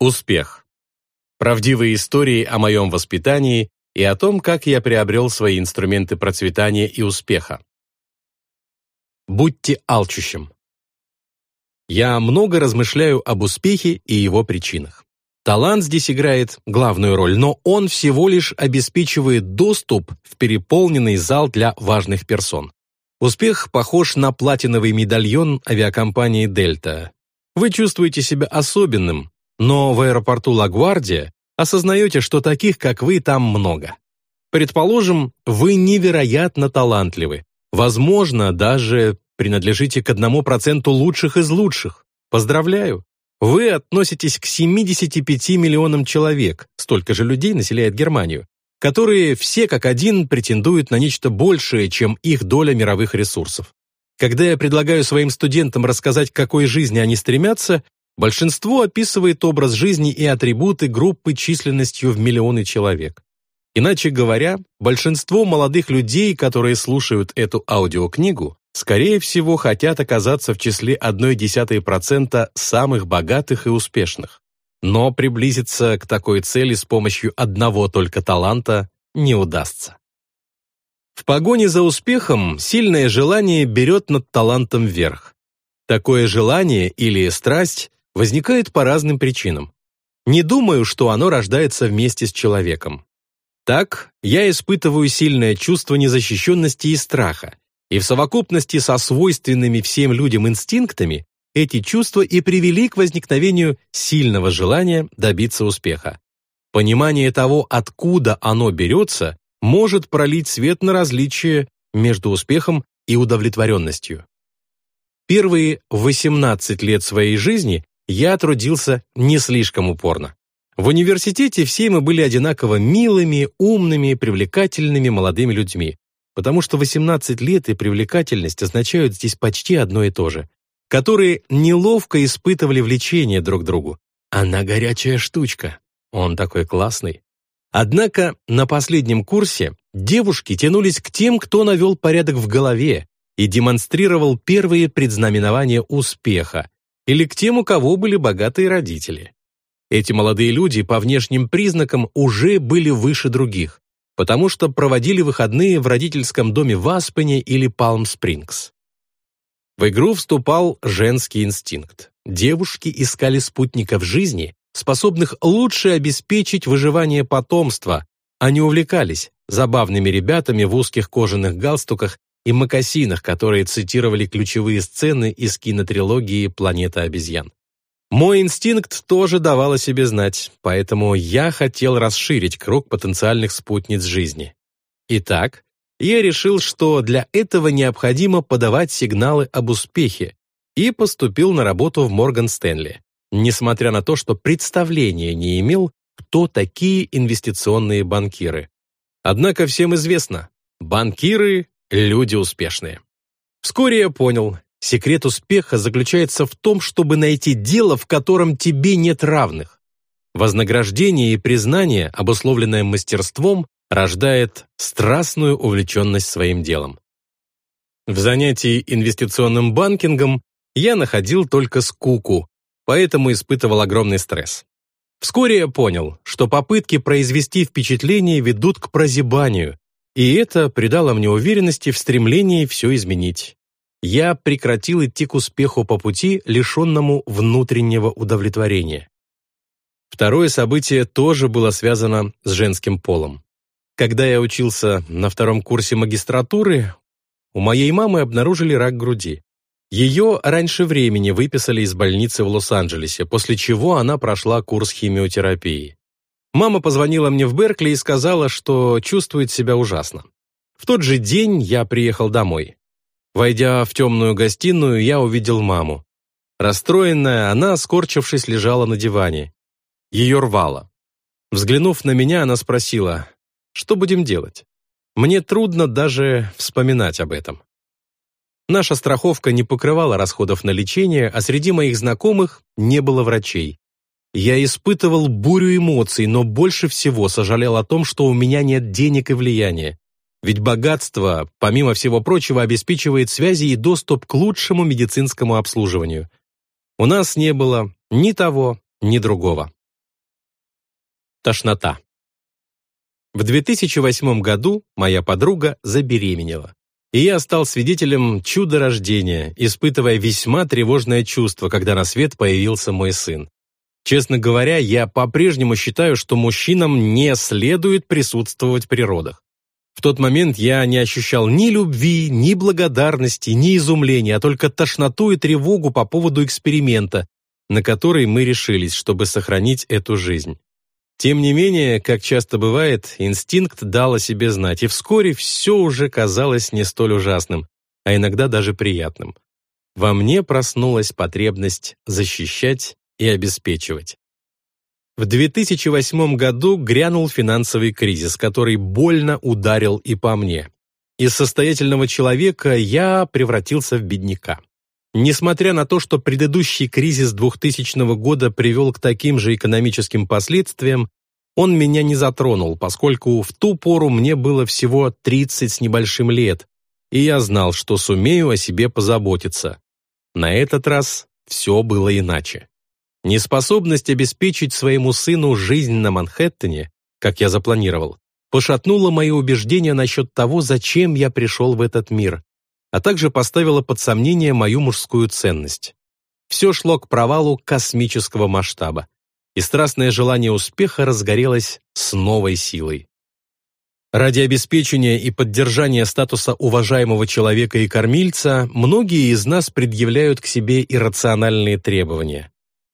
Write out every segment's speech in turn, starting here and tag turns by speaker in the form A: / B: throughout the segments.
A: Успех. Правдивые истории о моем воспитании и о том, как я приобрел свои инструменты процветания и успеха. Будьте алчущим. Я много размышляю об успехе и его причинах. Талант здесь играет главную роль, но он всего лишь обеспечивает доступ в переполненный зал для важных персон. Успех похож на платиновый медальон авиакомпании «Дельта». Вы чувствуете себя особенным, но в аэропорту Лагвардия осознаете, что таких, как вы, там много. Предположим, вы невероятно талантливы. Возможно, даже принадлежите к одному проценту лучших из лучших. Поздравляю! Вы относитесь к 75 миллионам человек, столько же людей населяет Германию, которые все как один претендуют на нечто большее, чем их доля мировых ресурсов. Когда я предлагаю своим студентам рассказать, к какой жизни они стремятся, Большинство описывает образ жизни и атрибуты группы численностью в миллионы человек. Иначе говоря, большинство молодых людей, которые слушают эту аудиокнигу, скорее всего хотят оказаться в числе 0,1% самых богатых и успешных. Но приблизиться к такой цели с помощью одного только таланта не удастся. В погоне за успехом сильное желание берет над талантом верх. Такое желание или страсть возникает по разным причинам. Не думаю, что оно рождается вместе с человеком. Так, я испытываю сильное чувство незащищенности и страха, и в совокупности со свойственными всем людям инстинктами эти чувства и привели к возникновению сильного желания добиться успеха. Понимание того, откуда оно берется, может пролить свет на различия между успехом и удовлетворенностью. Первые 18 лет своей жизни я трудился не слишком упорно. В университете все мы были одинаково милыми, умными, привлекательными молодыми людьми, потому что 18 лет и привлекательность означают здесь почти одно и то же, которые неловко испытывали влечение друг к другу. Она горячая штучка, он такой классный. Однако на последнем курсе девушки тянулись к тем, кто навел порядок в голове и демонстрировал первые предзнаменования успеха, или к тем, у кого были богатые родители. Эти молодые люди по внешним признакам уже были выше других, потому что проводили выходные в родительском доме в Аспене или Палм-Спрингс. В игру вступал женский инстинкт. Девушки искали спутников жизни, способных лучше обеспечить выживание потомства, а не увлекались забавными ребятами в узких кожаных галстуках и мокасинах, которые цитировали ключевые сцены из кинотрилогии «Планета обезьян». Мой инстинкт тоже давал о себе знать, поэтому я хотел расширить круг потенциальных спутниц жизни. Итак, я решил, что для этого необходимо подавать сигналы об успехе и поступил на работу в Морган Стэнли, несмотря на то, что представления не имел, кто такие инвестиционные банкиры. Однако всем известно, банкиры Люди успешные. Вскоре я понял, секрет успеха заключается в том, чтобы найти дело, в котором тебе нет равных. Вознаграждение и признание, обусловленное мастерством, рождает страстную увлеченность своим делом. В занятии инвестиционным банкингом я находил только скуку, поэтому испытывал огромный стресс. Вскоре я понял, что попытки произвести впечатление ведут к прозябанию, и это придало мне уверенности в стремлении все изменить. Я прекратил идти к успеху по пути, лишенному внутреннего удовлетворения. Второе событие тоже было связано с женским полом. Когда я учился на втором курсе магистратуры, у моей мамы обнаружили рак груди. Ее раньше времени выписали из больницы в Лос-Анджелесе, после чего она прошла курс химиотерапии. Мама позвонила мне в Беркли и сказала, что чувствует себя ужасно. В тот же день я приехал домой. Войдя в темную гостиную, я увидел маму. Расстроенная, она, скорчившись, лежала на диване. Ее рвало. Взглянув на меня, она спросила, что будем делать? Мне трудно даже вспоминать об этом. Наша страховка не покрывала расходов на лечение, а среди моих знакомых не было врачей. Я испытывал бурю эмоций, но больше всего сожалел о том, что у меня нет денег и влияния. Ведь богатство, помимо всего прочего, обеспечивает связи и доступ к лучшему медицинскому обслуживанию. У нас не было ни того, ни другого. Тошнота. В 2008 году моя подруга забеременела. И я стал свидетелем чуда рождения, испытывая весьма тревожное чувство, когда на свет появился мой сын. Честно говоря, я по-прежнему считаю, что мужчинам не следует присутствовать при родах. В тот момент я не ощущал ни любви, ни благодарности, ни изумления, а только тошноту и тревогу по поводу эксперимента, на который мы решились, чтобы сохранить эту жизнь. Тем не менее, как часто бывает, инстинкт дал о себе знать, и вскоре все уже казалось не столь ужасным, а иногда даже приятным. Во мне проснулась потребность защищать и обеспечивать. В 2008 году грянул финансовый кризис, который больно ударил и по мне. Из состоятельного человека я превратился в бедняка. Несмотря на то, что предыдущий кризис 2000 года привел к таким же экономическим последствиям, он меня не затронул, поскольку в ту пору мне было всего 30 с небольшим лет, и я знал, что сумею о себе позаботиться. На этот раз все было иначе. Неспособность обеспечить своему сыну жизнь на Манхэттене, как я запланировал, пошатнула мои убеждения насчет того, зачем я пришел в этот мир, а также поставила под сомнение мою мужскую ценность. Все шло к провалу космического масштаба, и страстное желание успеха разгорелось с новой силой. Ради обеспечения и поддержания статуса уважаемого человека и кормильца многие из нас предъявляют к себе иррациональные требования.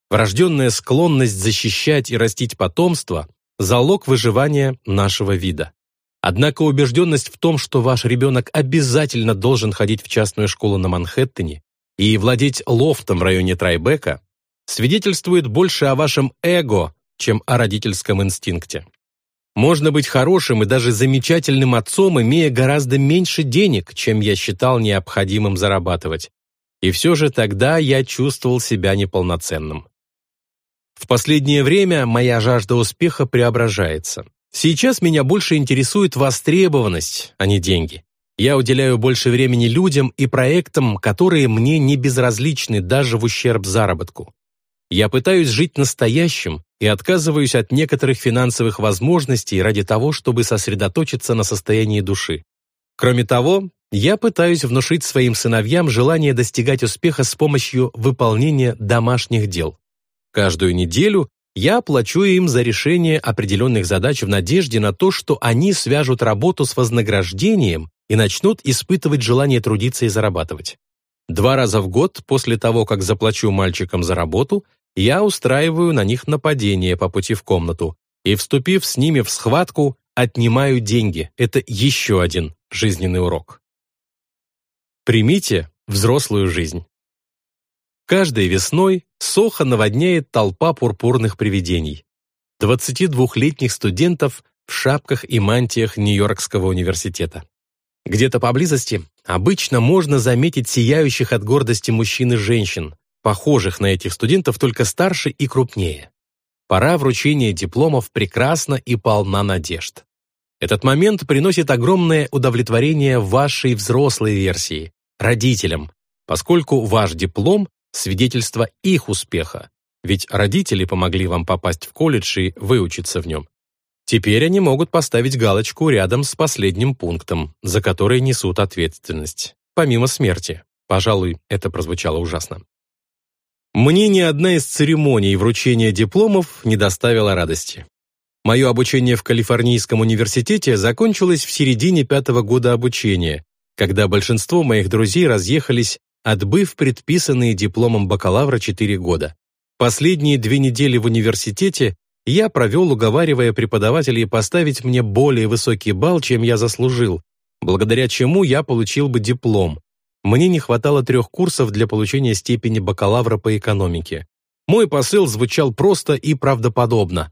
A: Врожденная склонность защищать и растить потомство – залог выживания нашего вида. Однако убежденность в том, что ваш ребенок обязательно должен ходить в частную школу на Манхэттене и владеть лофтом в районе Трайбека, свидетельствует больше о вашем эго, чем о родительском инстинкте. Можно быть хорошим и даже замечательным отцом, имея гораздо меньше денег, чем я считал необходимым зарабатывать. И все же тогда я чувствовал себя неполноценным. В последнее время моя жажда успеха преображается. Сейчас меня больше интересует востребованность, а не деньги. Я уделяю больше времени людям и проектам, которые мне не безразличны даже в ущерб заработку. Я пытаюсь жить настоящим и отказываюсь от некоторых финансовых возможностей ради того, чтобы сосредоточиться на состоянии души. Кроме того, я пытаюсь внушить своим сыновьям желание достигать успеха с помощью выполнения домашних дел. Каждую неделю я плачу им за решение определенных задач в надежде на то, что они свяжут работу с вознаграждением и начнут испытывать желание трудиться и зарабатывать. Два раза в год после того, как заплачу мальчикам за работу, я устраиваю на них нападение по пути в комнату и, вступив с ними в схватку, отнимаю деньги. Это еще один жизненный урок. Примите взрослую жизнь. Каждой весной Сохо наводняет толпа пурпурных привидений. 22-летних студентов в шапках и мантиях Нью-Йоркского университета. Где-то поблизости обычно можно заметить сияющих от гордости мужчин и женщин, похожих на этих студентов, только старше и крупнее. Пора вручения дипломов прекрасна и полна надежд. Этот момент приносит огромное удовлетворение вашей взрослой версии, родителям, поскольку ваш диплом свидетельство их успеха, ведь родители помогли вам попасть в колледж и выучиться в нем. Теперь они могут поставить галочку рядом с последним пунктом, за который несут ответственность, помимо смерти. Пожалуй, это прозвучало ужасно. Мне ни одна из церемоний вручения дипломов не доставила радости. Мое обучение в Калифорнийском университете закончилось в середине пятого года обучения, когда большинство моих друзей разъехались отбыв предписанные дипломом бакалавра 4 года. Последние две недели в университете я провел, уговаривая преподавателей поставить мне более высокий балл, чем я заслужил, благодаря чему я получил бы диплом. Мне не хватало трех курсов для получения степени бакалавра по экономике. Мой посыл звучал просто и правдоподобно.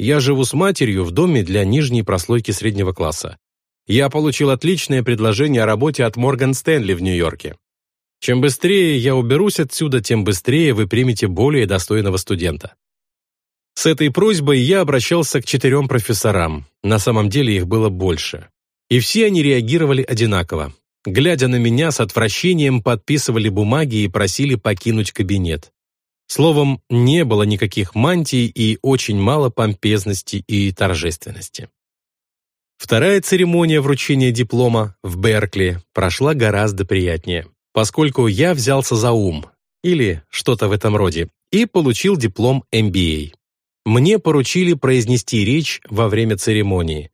A: Я живу с матерью в доме для нижней прослойки среднего класса. Я получил отличное предложение о работе от Морган Стэнли в Нью-Йорке. Чем быстрее я уберусь отсюда, тем быстрее вы примете более достойного студента. С этой просьбой я обращался к четырем профессорам, на самом деле их было больше. И все они реагировали одинаково. Глядя на меня, с отвращением подписывали бумаги и просили покинуть кабинет. Словом, не было никаких мантий и очень мало помпезности и торжественности. Вторая церемония вручения диплома в Беркли прошла гораздо приятнее, поскольку я взялся за ум, или что-то в этом роде, и получил диплом MBA. Мне поручили произнести речь во время церемонии.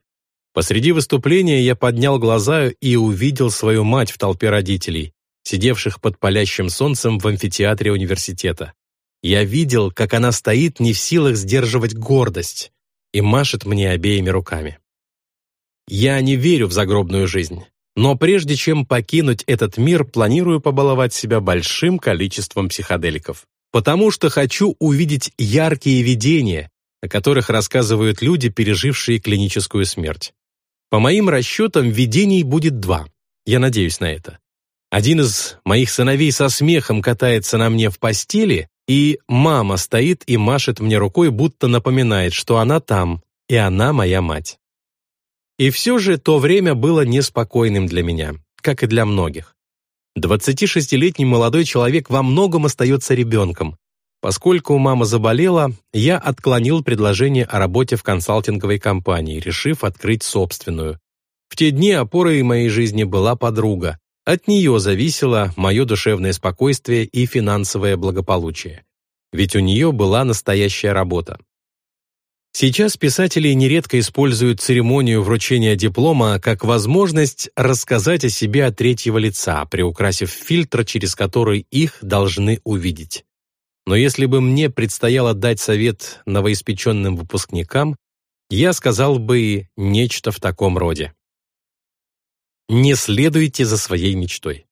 A: Посреди выступления я поднял глаза и увидел свою мать в толпе родителей, сидевших под палящим солнцем в амфитеатре университета. Я видел, как она стоит не в силах сдерживать гордость и машет мне обеими руками. Я не верю в загробную жизнь, но прежде чем покинуть этот мир, планирую побаловать себя большим количеством психоделиков, потому что хочу увидеть яркие видения, о которых рассказывают люди, пережившие клиническую смерть. По моим расчетам, видений будет два. Я надеюсь на это. Один из моих сыновей со смехом катается на мне в постели, и мама стоит и машет мне рукой, будто напоминает, что она там, и она моя мать. И все же то время было неспокойным для меня, как и для многих. 26-летний молодой человек во многом остается ребенком. Поскольку мама заболела, я отклонил предложение о работе в консалтинговой компании, решив открыть собственную. В те дни опорой моей жизни была подруга. От нее зависело мое душевное спокойствие и финансовое благополучие. Ведь у нее была настоящая работа. Сейчас писатели нередко используют церемонию вручения диплома как возможность рассказать о себе от третьего лица, приукрасив фильтр, через который их должны увидеть. Но если бы мне предстояло дать совет новоиспеченным выпускникам, я сказал бы нечто в таком роде. Не следуйте за своей мечтой.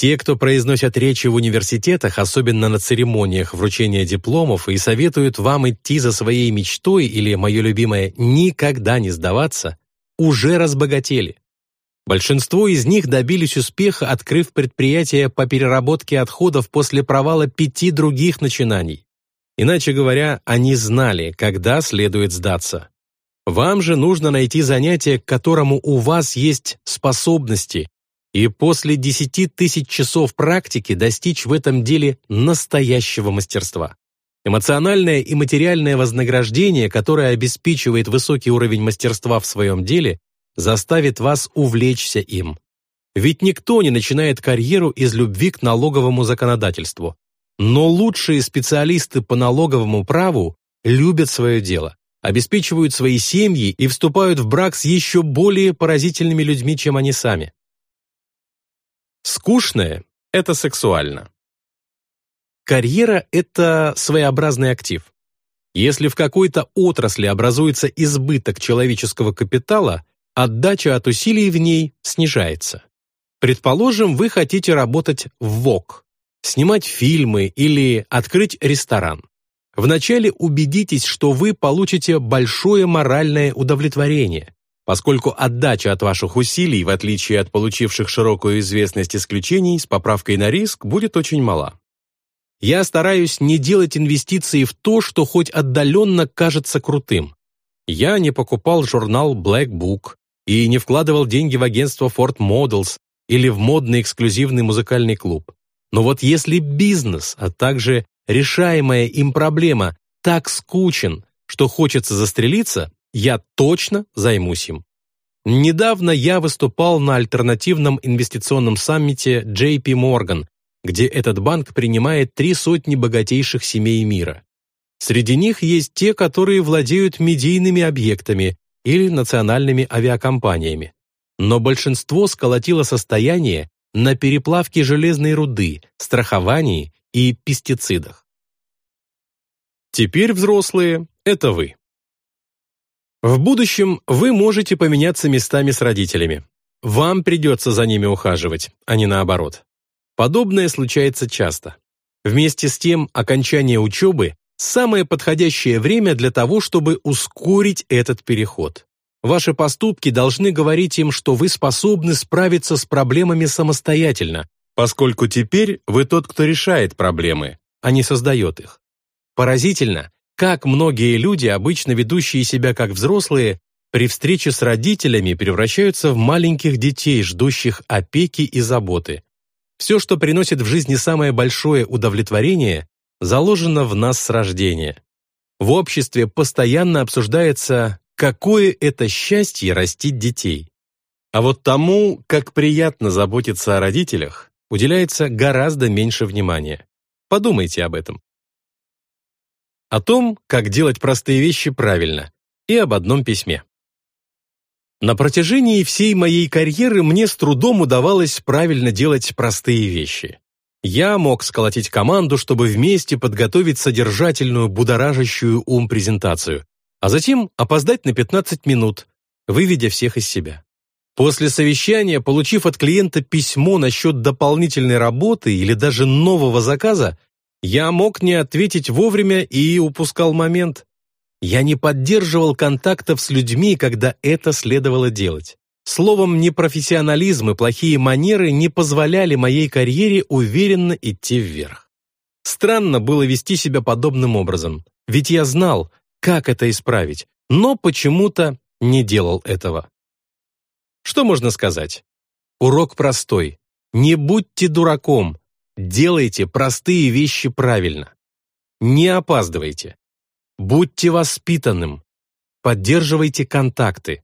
A: Те, кто произносят речи в университетах, особенно на церемониях вручения дипломов, и советуют вам идти за своей мечтой или, мое любимое, никогда не сдаваться, уже разбогатели. Большинство из них добились успеха, открыв предприятия по переработке отходов после провала пяти других начинаний. Иначе говоря, они знали, когда следует сдаться. Вам же нужно найти занятие, к которому у вас есть способности, и после 10 тысяч часов практики достичь в этом деле настоящего мастерства. Эмоциональное и материальное вознаграждение, которое обеспечивает высокий уровень мастерства в своем деле, заставит вас увлечься им. Ведь никто не начинает карьеру из любви к налоговому законодательству. Но лучшие специалисты по налоговому праву любят свое дело, обеспечивают свои семьи и вступают в брак с еще более поразительными людьми, чем они сами. Скучное – это сексуально. Карьера – это своеобразный актив. Если в какой-то отрасли образуется избыток человеческого капитала, отдача от усилий в ней снижается. Предположим, вы хотите работать в ВОК, снимать фильмы или открыть ресторан. Вначале убедитесь, что вы получите большое моральное удовлетворение, поскольку отдача от ваших усилий, в отличие от получивших широкую известность исключений, с поправкой на риск будет очень мала. Я стараюсь не делать инвестиции в то, что хоть отдаленно кажется крутым. Я не покупал журнал Black Book и не вкладывал деньги в агентство Ford Models или в модный эксклюзивный музыкальный клуб. Но вот если бизнес, а также решаемая им проблема так скучен, что хочется застрелиться, я точно займусь им. Недавно я выступал на альтернативном инвестиционном саммите JP Morgan, где этот банк принимает три сотни богатейших семей мира. Среди них есть те, которые владеют медийными объектами или национальными авиакомпаниями. Но большинство сколотило состояние на переплавке железной руды, страховании и пестицидах. Теперь взрослые – это вы. В будущем вы можете поменяться местами с родителями. Вам придется за ними ухаживать, а не наоборот. Подобное случается часто. Вместе с тем, окончание учебы – самое подходящее время для того, чтобы ускорить этот переход. Ваши поступки должны говорить им, что вы способны справиться с проблемами самостоятельно, поскольку теперь вы тот, кто решает проблемы, а не создает их. Поразительно, как многие люди, обычно ведущие себя как взрослые, при встрече с родителями превращаются в маленьких детей, ждущих опеки и заботы. Все, что приносит в жизни самое большое удовлетворение, заложено в нас с рождения. В обществе постоянно обсуждается, какое это счастье растить детей. А вот тому, как приятно заботиться о родителях, уделяется гораздо меньше внимания. Подумайте об этом. О том, как делать простые вещи правильно, и об одном письме. На протяжении всей моей карьеры мне с трудом удавалось правильно делать простые вещи. Я мог сколотить команду, чтобы вместе подготовить содержательную, будоражащую ум презентацию, а затем опоздать на 15 минут, выведя всех из себя. После совещания, получив от клиента письмо насчет дополнительной работы или даже нового заказа, я мог не ответить вовремя и упускал момент. Я не поддерживал контактов с людьми, когда это следовало делать. Словом, непрофессионализм и плохие манеры не позволяли моей карьере уверенно идти вверх. Странно было вести себя подобным образом, ведь я знал, как это исправить, но почему-то не делал этого. Что можно сказать? Урок простой. Не будьте дураком, делайте простые вещи правильно. Не опаздывайте. Будьте воспитанным. Поддерживайте контакты.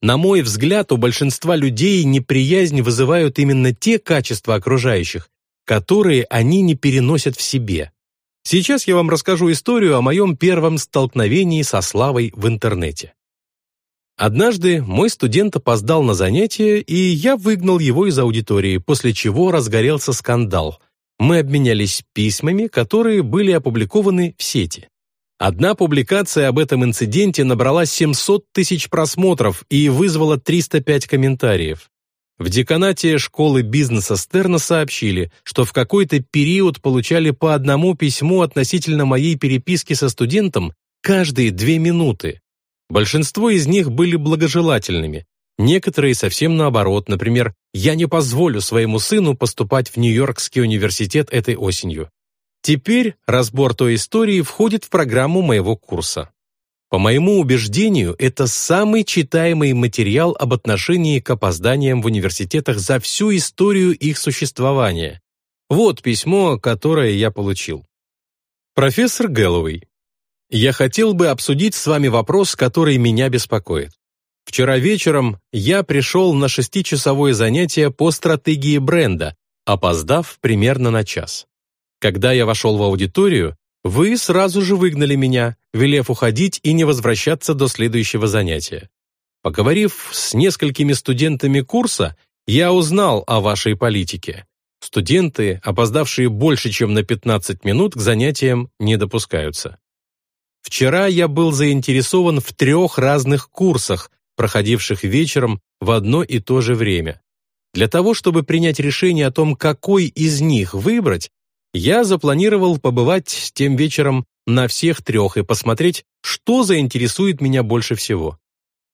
A: На мой взгляд, у большинства людей неприязнь вызывают именно те качества окружающих, которые они не переносят в себе. Сейчас я вам расскажу историю о моем первом столкновении со славой в интернете. Однажды мой студент опоздал на занятие, и я выгнал его из аудитории, после чего разгорелся скандал. Мы обменялись письмами, которые были опубликованы в сети. Одна публикация об этом инциденте набрала 700 тысяч просмотров и вызвала 305 комментариев. В деканате школы бизнеса Стерна сообщили, что в какой-то период получали по одному письму относительно моей переписки со студентом каждые две минуты. Большинство из них были благожелательными, некоторые совсем наоборот, например, «Я не позволю своему сыну поступать в Нью-Йоркский университет этой осенью». Теперь разбор той истории входит в программу моего курса. По моему убеждению, это самый читаемый материал об отношении к опозданиям в университетах за всю историю их существования. Вот письмо, которое я получил. Профессор Гэллоуэй, я хотел бы обсудить с вами вопрос, который меня беспокоит. Вчера вечером я пришел на шестичасовое занятие по стратегии бренда, опоздав примерно на час. Когда я вошел в аудиторию, вы сразу же выгнали меня, велев уходить и не возвращаться до следующего занятия. Поговорив с несколькими студентами курса, я узнал о вашей политике. Студенты, опоздавшие больше, чем на 15 минут, к занятиям не допускаются. Вчера я был заинтересован в трех разных курсах, проходивших вечером в одно и то же время. Для того, чтобы принять решение о том, какой из них выбрать, я запланировал побывать тем вечером на всех трех и посмотреть, что заинтересует меня больше всего.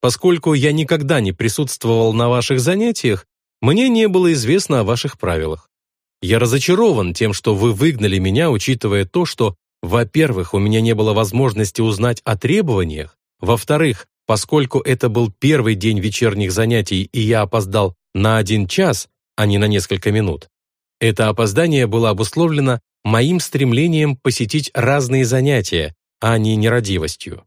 A: Поскольку я никогда не присутствовал на ваших занятиях, мне не было известно о ваших правилах. Я разочарован тем, что вы выгнали меня, учитывая то, что, во-первых, у меня не было возможности узнать о требованиях, во-вторых, поскольку это был первый день вечерних занятий и я опоздал на один час, а не на несколько минут, это опоздание было обусловлено моим стремлением посетить разные занятия, а не нерадивостью.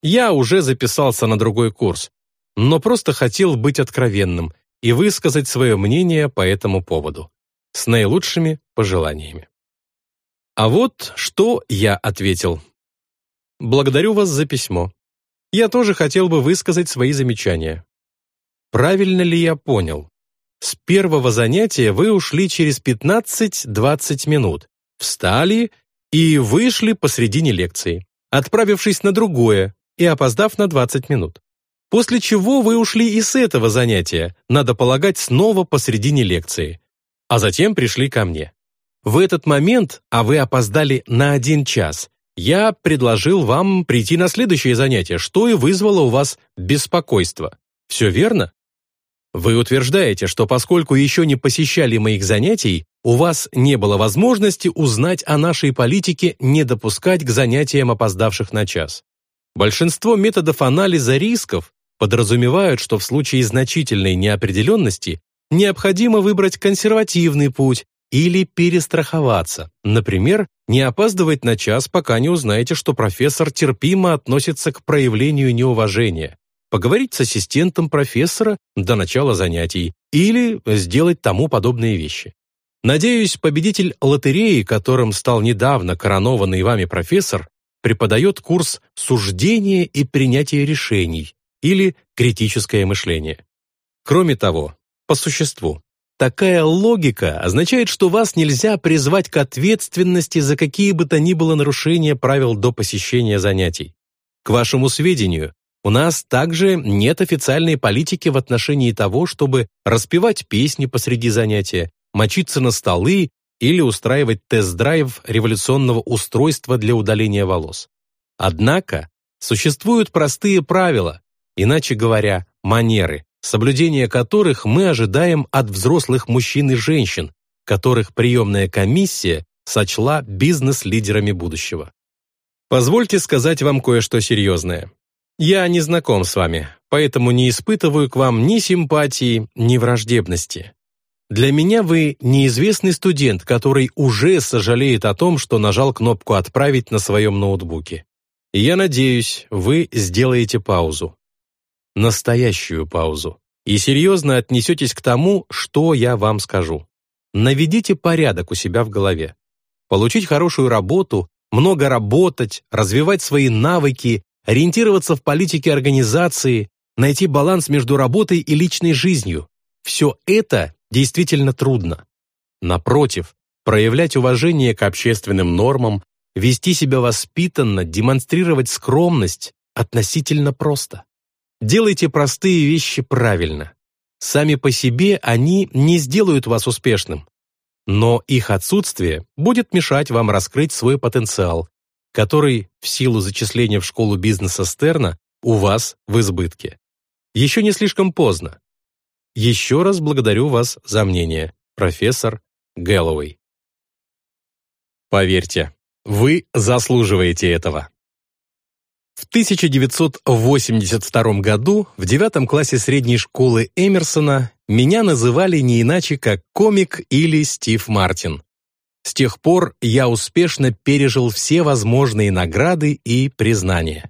A: Я уже записался на другой курс, но просто хотел быть откровенным и высказать свое мнение по этому поводу. С наилучшими пожеланиями. А вот что я ответил. Благодарю вас за письмо. Я тоже хотел бы высказать свои замечания. Правильно ли я понял? С первого занятия вы ушли через 15-20 минут, встали и вышли посредине лекции, отправившись на другое и опоздав на 20 минут. После чего вы ушли и с этого занятия, надо полагать, снова посредине лекции, а затем пришли ко мне. В этот момент, а вы опоздали на один час, я предложил вам прийти на следующее занятие, что и вызвало у вас беспокойство. Все верно? Вы утверждаете, что поскольку еще не посещали моих занятий, у вас не было возможности узнать о нашей политике не допускать к занятиям опоздавших на час. Большинство методов анализа рисков подразумевают, что в случае значительной неопределенности необходимо выбрать консервативный путь, или перестраховаться, например, не опаздывать на час, пока не узнаете, что профессор терпимо относится к проявлению неуважения, поговорить с ассистентом профессора до начала занятий или сделать тому подобные вещи. Надеюсь, победитель лотереи, которым стал недавно коронованный вами профессор, преподает курс «Суждение и принятие решений» или «Критическое мышление». Кроме того, по существу, такая логика означает, что вас нельзя призвать к ответственности за какие бы то ни было нарушения правил до посещения занятий. К вашему сведению, у нас также нет официальной политики в отношении того, чтобы распевать песни посреди занятия, мочиться на столы или устраивать тест-драйв революционного устройства для удаления волос. Однако существуют простые правила, иначе говоря, манеры, соблюдение которых мы ожидаем от взрослых мужчин и женщин, которых приемная комиссия сочла бизнес-лидерами будущего. Позвольте сказать вам кое-что серьезное. Я не знаком с вами, поэтому не испытываю к вам ни симпатии, ни враждебности. Для меня вы неизвестный студент, который уже сожалеет о том, что нажал кнопку «Отправить» на своем ноутбуке. И я надеюсь, вы сделаете паузу. Настоящую паузу. И серьезно отнесетесь к тому, что я вам скажу. Наведите порядок у себя в голове. Получить хорошую работу, много работать, развивать свои навыки, ориентироваться в политике организации, найти баланс между работой и личной жизнью. Все это действительно трудно. Напротив, проявлять уважение к общественным нормам, вести себя воспитанно, демонстрировать скромность относительно просто. Делайте простые вещи правильно. Сами по себе они не сделают вас успешным, но их отсутствие будет мешать вам раскрыть свой потенциал, который в силу зачисления в школу бизнеса Стерна у вас в избытке. Еще не слишком поздно. Еще раз благодарю вас за мнение, профессор Гэллоуэй. Поверьте, вы заслуживаете этого. В 1982 году в девятом классе средней школы Эмерсона меня называли не иначе как комик или Стив Мартин. С тех пор я успешно пережил все возможные награды и признания.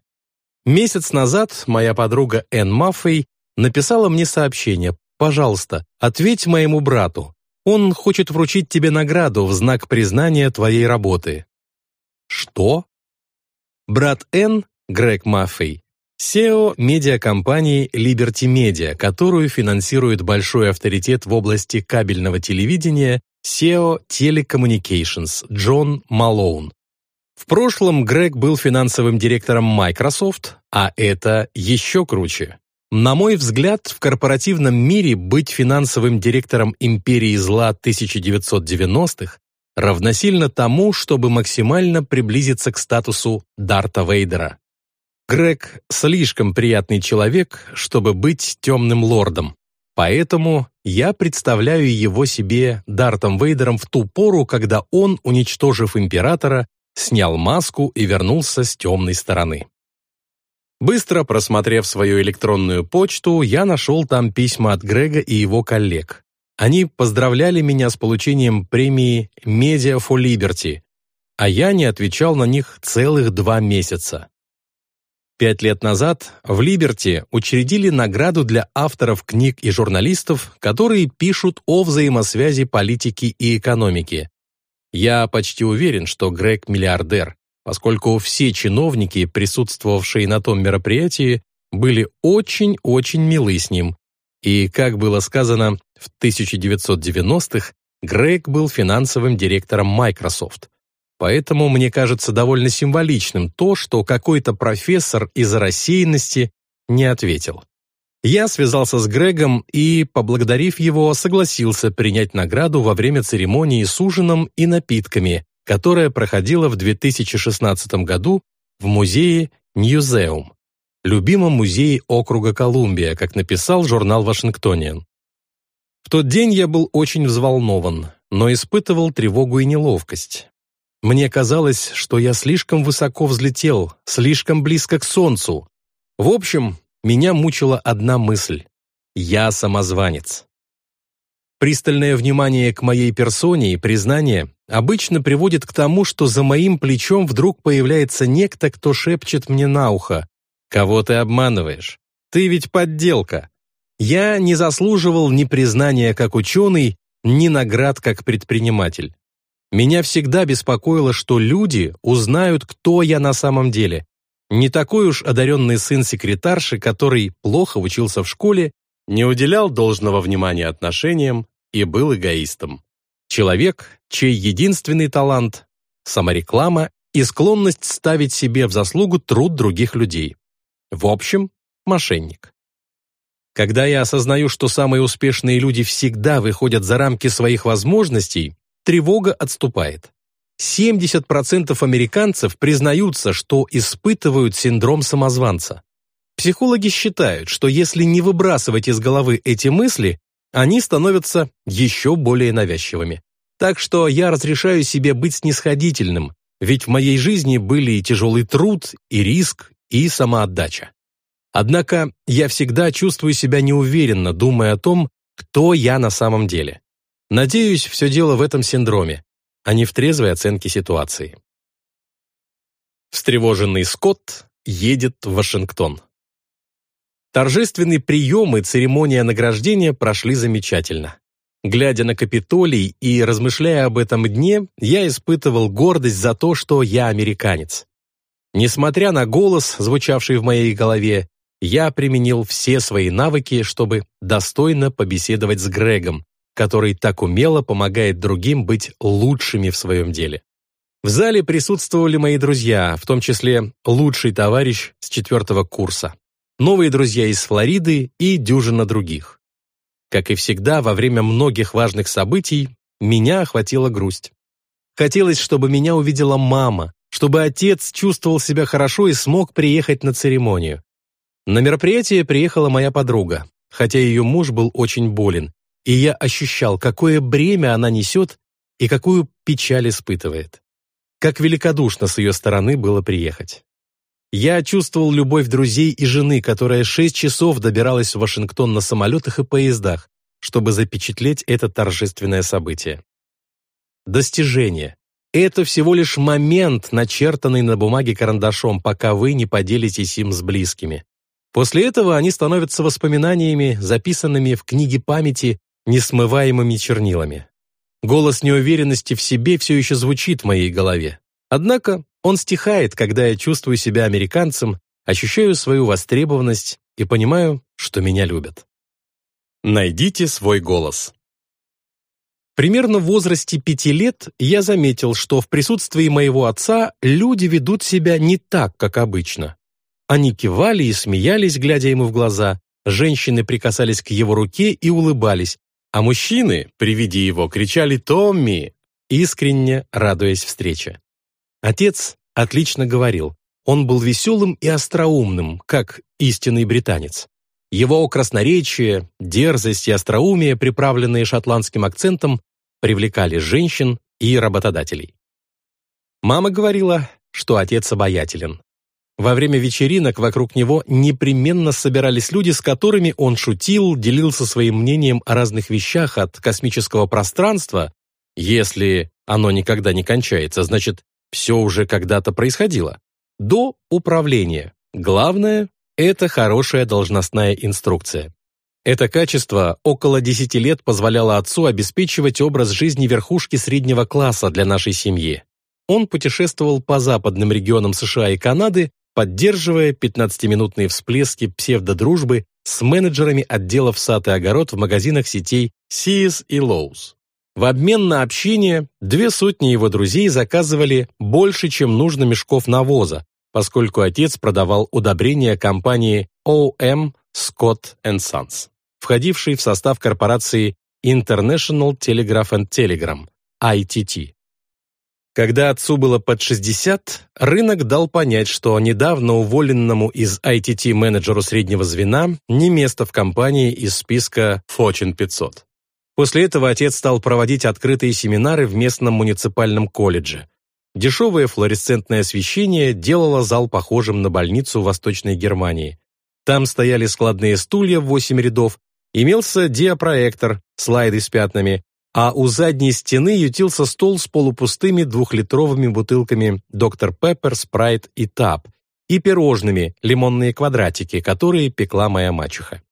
A: Месяц назад моя подруга Энн Маффей написала мне сообщение, Пожалуйста, ответь моему брату. Он хочет вручить тебе награду в знак признания твоей работы». «Что?» Брат Н, Грег Маффей, SEO медиакомпании Liberty Media, которую финансирует большой авторитет в области кабельного телевидения SEO Telecommunications Джон Малоун. В прошлом Грег был финансовым директором Microsoft, а это еще круче. На мой взгляд, в корпоративном мире быть финансовым директором империи зла 1990-х равносильно тому, чтобы максимально приблизиться к статусу Дарта Вейдера. Грег слишком приятный человек, чтобы быть темным лордом, поэтому я представляю его себе Дартом Вейдером в ту пору, когда он, уничтожив императора, снял маску и вернулся с темной стороны. Быстро просмотрев свою электронную почту, я нашел там письма от Грега и его коллег. Они поздравляли меня с получением премии Media for Liberty, а я не отвечал на них целых два месяца. Пять лет назад в Liberty учредили награду для авторов книг и журналистов, которые пишут о взаимосвязи политики и экономики. Я почти уверен, что Грег миллиардер, поскольку все чиновники, присутствовавшие на том мероприятии, были очень-очень милы с ним. И, как было сказано, в 1990-х Грег был финансовым директором Microsoft. Поэтому мне кажется довольно символичным то, что какой-то профессор из-за рассеянности не ответил. Я связался с Грегом и, поблагодарив его, согласился принять награду во время церемонии с ужином и напитками, которая проходила в 2016 году в музее Ньюзеум, любимом музее округа Колумбия, как написал журнал «Вашингтониан». В тот день я был очень взволнован, но испытывал тревогу и неловкость. Мне казалось, что я слишком высоко взлетел, слишком близко к солнцу. В общем, меня мучила одна мысль. Я самозванец. Пристальное внимание к моей персоне и признание обычно приводит к тому, что за моим плечом вдруг появляется некто, кто шепчет мне на ухо. «Кого ты обманываешь? Ты ведь подделка!» Я не заслуживал ни признания как ученый, ни наград как предприниматель. Меня всегда беспокоило, что люди узнают, кто я на самом деле. Не такой уж одаренный сын секретарши, который плохо учился в школе, не уделял должного внимания отношениям и был эгоистом. Человек, чей единственный талант – самореклама и склонность ставить себе в заслугу труд других людей. В общем, мошенник. Когда я осознаю, что самые успешные люди всегда выходят за рамки своих возможностей, тревога отступает. 70% американцев признаются, что испытывают синдром самозванца. Психологи считают, что если не выбрасывать из головы эти мысли, они становятся еще более навязчивыми. Так что я разрешаю себе быть снисходительным, ведь в моей жизни были и тяжелый труд, и риск, и самоотдача. Однако я всегда чувствую себя неуверенно, думая о том, кто я на самом деле. Надеюсь, все дело в этом синдроме, а не в трезвой оценке ситуации. Встревоженный Скотт едет в Вашингтон. Торжественный прием и церемония награждения прошли замечательно. Глядя на Капитолий и размышляя об этом дне, я испытывал гордость за то, что я американец. Несмотря на голос, звучавший в моей голове, я применил все свои навыки, чтобы достойно побеседовать с Грегом, который так умело помогает другим быть лучшими в своем деле. В зале присутствовали мои друзья, в том числе лучший товарищ с четвертого курса, новые друзья из Флориды и дюжина других. Как и всегда, во время многих важных событий меня охватила грусть. Хотелось, чтобы меня увидела мама, чтобы отец чувствовал себя хорошо и смог приехать на церемонию. На мероприятие приехала моя подруга, хотя ее муж был очень болен, и я ощущал, какое бремя она несет и какую печаль испытывает. Как великодушно с ее стороны было приехать. Я чувствовал любовь друзей и жены, которая шесть часов добиралась в Вашингтон на самолетах и поездах, чтобы запечатлеть это торжественное событие. Достижение. Это всего лишь момент, начертанный на бумаге карандашом, пока вы не поделитесь им с близкими. После этого они становятся воспоминаниями, записанными в книге памяти несмываемыми чернилами. Голос неуверенности в себе все еще звучит в моей голове. Однако он стихает, когда я чувствую себя американцем, ощущаю свою востребованность и понимаю, что меня любят. Найдите свой голос. Примерно в возрасте пяти лет я заметил, что в присутствии моего отца люди ведут себя не так, как обычно. Они кивали и смеялись, глядя ему в глаза, женщины прикасались к его руке и улыбались, а мужчины, при виде его, кричали «Томми!», искренне радуясь встрече. Отец отлично говорил, он был веселым и остроумным, как истинный британец. Его красноречие, дерзость и остроумие, приправленные шотландским акцентом, привлекали женщин и работодателей. Мама говорила, что отец обаятелен. Во время вечеринок вокруг него непременно собирались люди, с которыми он шутил, делился своим мнением о разных вещах от космического пространства. Если оно никогда не кончается, значит, все уже когда-то происходило. До управления. Главное – это хорошая должностная инструкция. Это качество около 10 лет позволяло отцу обеспечивать образ жизни верхушки среднего класса для нашей семьи. Он путешествовал по западным регионам США и Канады, поддерживая 15-минутные всплески псевдодружбы с менеджерами отделов сад и огород в магазинах сетей Sears и Lowe's. В обмен на общение две сотни его друзей заказывали больше, чем нужно мешков навоза, поскольку отец продавал удобрения компании OM Scott Sons, входившей в состав корпорации International Telegraph and Telegram, ITT. Когда отцу было под 60, рынок дал понять, что недавно уволенному из ITT-менеджеру среднего звена не место в компании из списка Fortune 500. После этого отец стал проводить открытые семинары в местном муниципальном колледже. Дешевое флуоресцентное освещение делало зал похожим на больницу в Восточной Германии. Там стояли складные стулья в 8 рядов, Имелся диапроектор, слайды с пятнами, а у задней стены ютился стол с полупустыми двухлитровыми бутылками «Доктор Пеппер», «Спрайт» и «Тап» и пирожными, лимонные квадратики, которые пекла моя мачеха.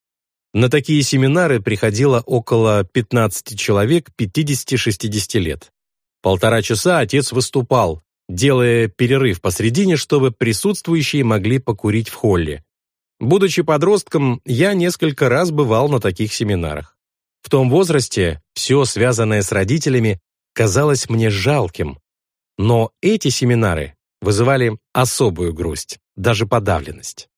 A: На такие семинары приходило около 15 человек 50-60 лет. Полтора часа отец выступал, делая перерыв посредине, чтобы присутствующие могли покурить в холле. Будучи подростком, я несколько раз бывал на таких семинарах. В том возрасте все, связанное с родителями, казалось мне жалким. Но эти семинары вызывали особую грусть, даже подавленность.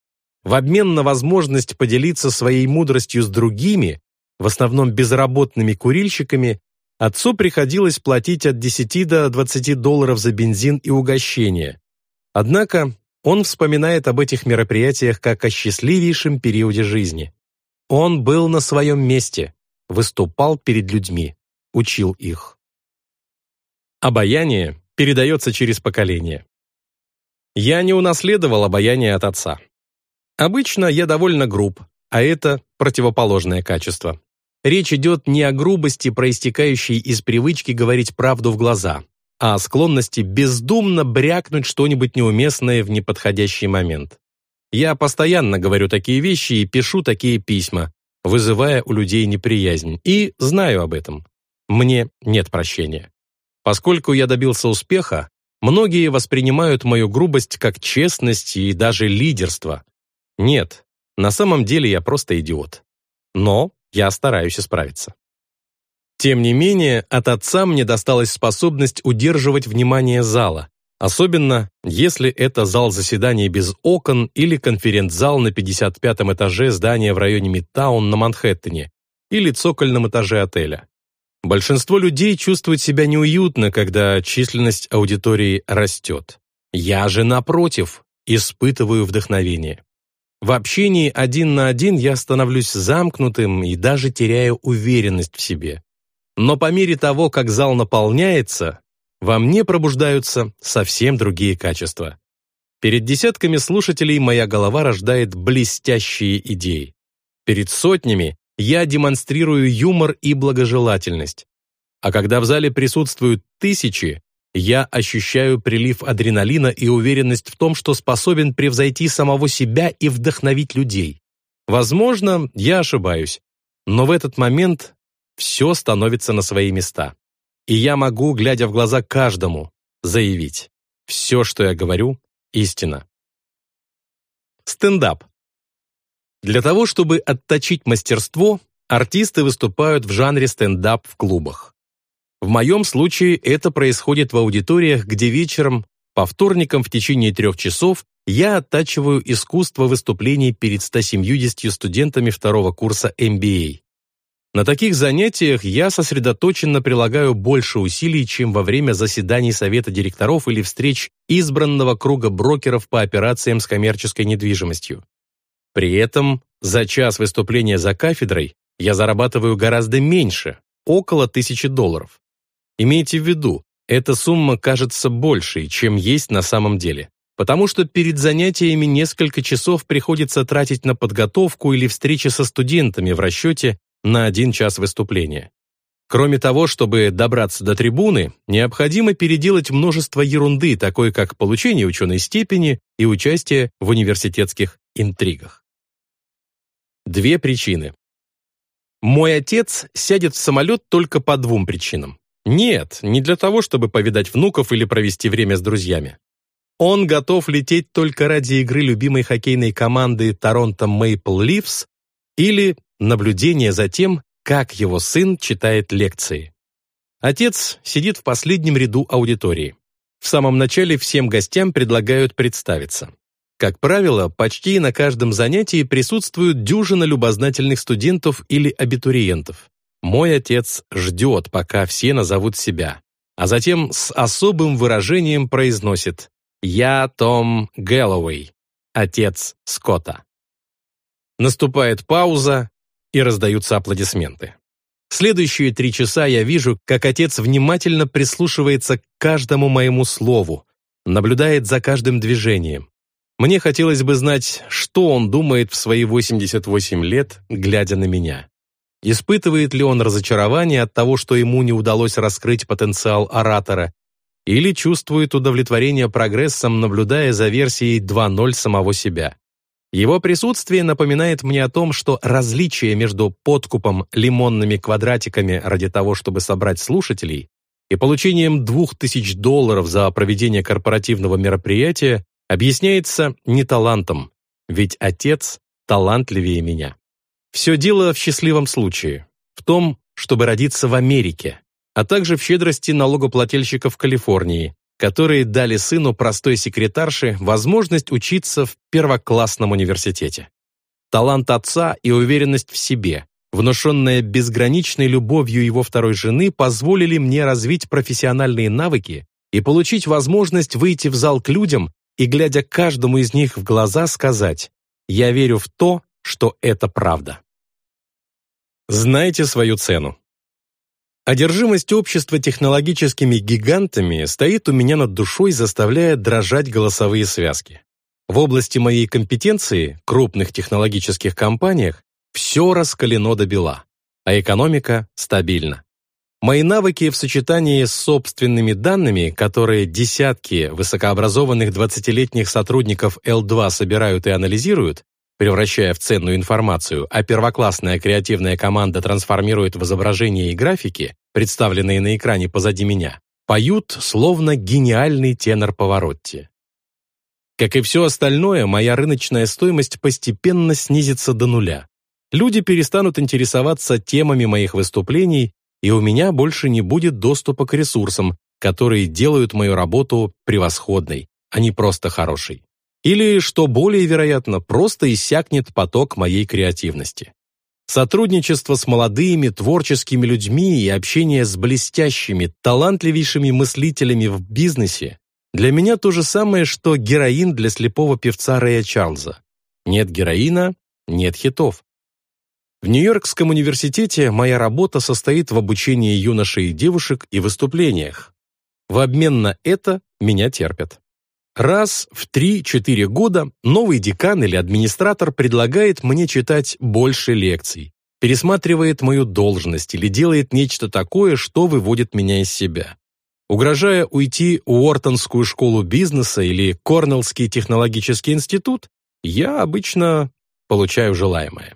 A: В обмен на возможность поделиться своей мудростью с другими, в основном безработными курильщиками, отцу приходилось платить от 10 до 20 долларов за бензин и угощение. Однако он вспоминает об этих мероприятиях как о счастливейшем периоде жизни. Он был на своем месте, выступал перед людьми, учил их. Обаяние передается через поколение. Я не унаследовал обаяние от отца. Обычно я довольно груб, а это противоположное качество. Речь идет не о грубости, проистекающей из привычки говорить правду в глаза, а о склонности бездумно брякнуть что-нибудь неуместное в неподходящий момент. Я постоянно говорю такие вещи и пишу такие письма, вызывая у людей неприязнь, и знаю об этом. Мне нет прощения. Поскольку я добился успеха, многие воспринимают мою грубость как честность и даже лидерство. Нет, на самом деле я просто идиот. Но я стараюсь исправиться. Тем не менее, от отца мне досталась способность удерживать внимание зала, особенно если это зал заседаний без окон или конференц-зал на 55-м этаже здания в районе Мидтаун на Манхэттене или цокольном этаже отеля. Большинство людей чувствуют себя неуютно, когда численность аудитории растет. Я же, напротив, испытываю вдохновение. В общении один на один я становлюсь замкнутым и даже теряю уверенность в себе. Но по мере того, как зал наполняется, во мне пробуждаются совсем другие качества. Перед десятками слушателей моя голова рождает блестящие идеи. Перед сотнями я демонстрирую юмор и благожелательность. А когда в зале присутствуют тысячи, я ощущаю прилив адреналина и уверенность в том, что способен превзойти самого себя и вдохновить людей. Возможно, я ошибаюсь, но в этот момент все становится на свои места. И я могу, глядя в глаза каждому, заявить, все, что я говорю, истина. Стендап. Для того, чтобы отточить мастерство, артисты выступают в жанре стендап в клубах. В моем случае это происходит в аудиториях, где вечером, по вторникам в течение трех часов, я оттачиваю искусство выступлений перед 170 студентами второго курса MBA. На таких занятиях я сосредоточенно прилагаю больше усилий, чем во время заседаний совета директоров или встреч избранного круга брокеров по операциям с коммерческой недвижимостью. При этом за час выступления за кафедрой я зарабатываю гораздо меньше, около тысячи долларов. Имейте в виду, эта сумма кажется большей, чем есть на самом деле, потому что перед занятиями несколько часов приходится тратить на подготовку или встречи со студентами в расчете на один час выступления. Кроме того, чтобы добраться до трибуны, необходимо переделать множество ерунды, такой как получение ученой степени и участие в университетских интригах. Две причины. Мой отец сядет в самолет только по двум причинам. Нет, не для того, чтобы повидать внуков или провести время с друзьями. Он готов лететь только ради игры любимой хоккейной команды Торонто Maple Leafs или наблюдение за тем, как его сын читает лекции. Отец сидит в последнем ряду аудитории. В самом начале всем гостям предлагают представиться. Как правило, почти на каждом занятии присутствуют дюжина любознательных студентов или абитуриентов. Мой отец ждет, пока все назовут себя, а затем с особым выражением произносит «Я Том Гэллоуэй, отец Скотта». Наступает пауза, и раздаются аплодисменты. Следующие три часа я вижу, как отец внимательно прислушивается к каждому моему слову, наблюдает за каждым движением. Мне хотелось бы знать, что он думает в свои 88 лет, глядя на меня. Испытывает ли он разочарование от того, что ему не удалось раскрыть потенциал оратора, или чувствует удовлетворение прогрессом, наблюдая за версией 2.0 самого себя. Его присутствие напоминает мне о том, что различие между подкупом лимонными квадратиками ради того, чтобы собрать слушателей, и получением 2000 долларов за проведение корпоративного мероприятия объясняется не талантом, ведь отец талантливее меня. Все дело в счастливом случае, в том, чтобы родиться в Америке, а также в щедрости налогоплательщиков Калифорнии, которые дали сыну простой секретарши возможность учиться в первоклассном университете. Талант отца и уверенность в себе, внушенная безграничной любовью его второй жены, позволили мне развить профессиональные навыки и получить возможность выйти в зал к людям и, глядя каждому из них в глаза, сказать «Я верю в то, что это правда». Знайте свою цену. Одержимость общества технологическими гигантами стоит у меня над душой, заставляя дрожать голосовые связки. В области моей компетенции, крупных технологических компаниях, все раскалено до бела, а экономика стабильна. Мои навыки в сочетании с собственными данными, которые десятки высокообразованных 20-летних сотрудников L2 собирают и анализируют, превращая в ценную информацию, а первоклассная креативная команда трансформирует в изображения и графики, представленные на экране позади меня, поют словно гениальный тенор Поворотти. Как и все остальное, моя рыночная стоимость постепенно снизится до нуля. Люди перестанут интересоваться темами моих выступлений, и у меня больше не будет доступа к ресурсам, которые делают мою работу превосходной, а не просто хорошей. Или, что более вероятно, просто иссякнет поток моей креативности. Сотрудничество с молодыми, творческими людьми и общение с блестящими, талантливейшими мыслителями в бизнесе для меня то же самое, что героин для слепого певца Рэя Чарльза. Нет героина – нет хитов. В Нью-Йоркском университете моя работа состоит в обучении юношей и девушек и выступлениях. В обмен на это меня терпят. Раз в 3-4 года новый декан или администратор предлагает мне читать больше лекций, пересматривает мою должность или делает нечто такое, что выводит меня из себя. Угрожая уйти в Уортонскую школу бизнеса или Корнеллский технологический институт, я обычно получаю желаемое.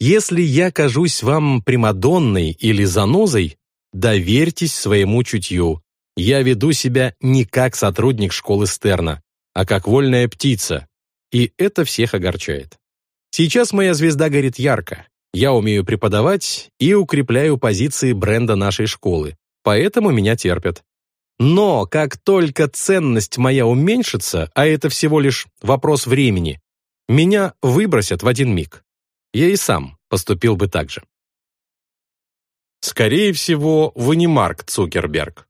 A: Если я кажусь вам примадонной или занозой, доверьтесь своему чутью, я веду себя не как сотрудник школы Стерна, а как вольная птица, и это всех огорчает. Сейчас моя звезда горит ярко. Я умею преподавать и укрепляю позиции бренда нашей школы, поэтому меня терпят. Но как только ценность моя уменьшится, а это всего лишь вопрос времени, меня выбросят в один миг. Я и сам поступил бы так же. Скорее всего, вы не Марк Цукерберг.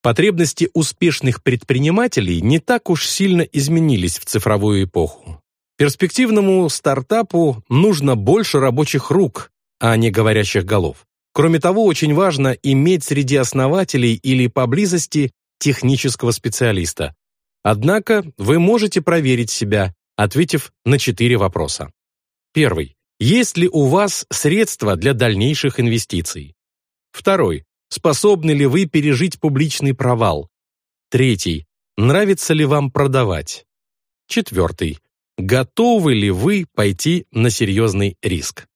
A: Потребности успешных предпринимателей не так уж сильно изменились в цифровую эпоху. Перспективному стартапу нужно больше рабочих рук, а не говорящих голов. Кроме того, очень важно иметь среди основателей или поблизости технического специалиста. Однако вы можете проверить себя, ответив на четыре вопроса. Первый. Есть ли у вас средства для дальнейших инвестиций? Второй. Способны ли вы пережить публичный провал? Третий. Нравится ли вам продавать? Четвертый. Готовы ли вы пойти на серьезный риск?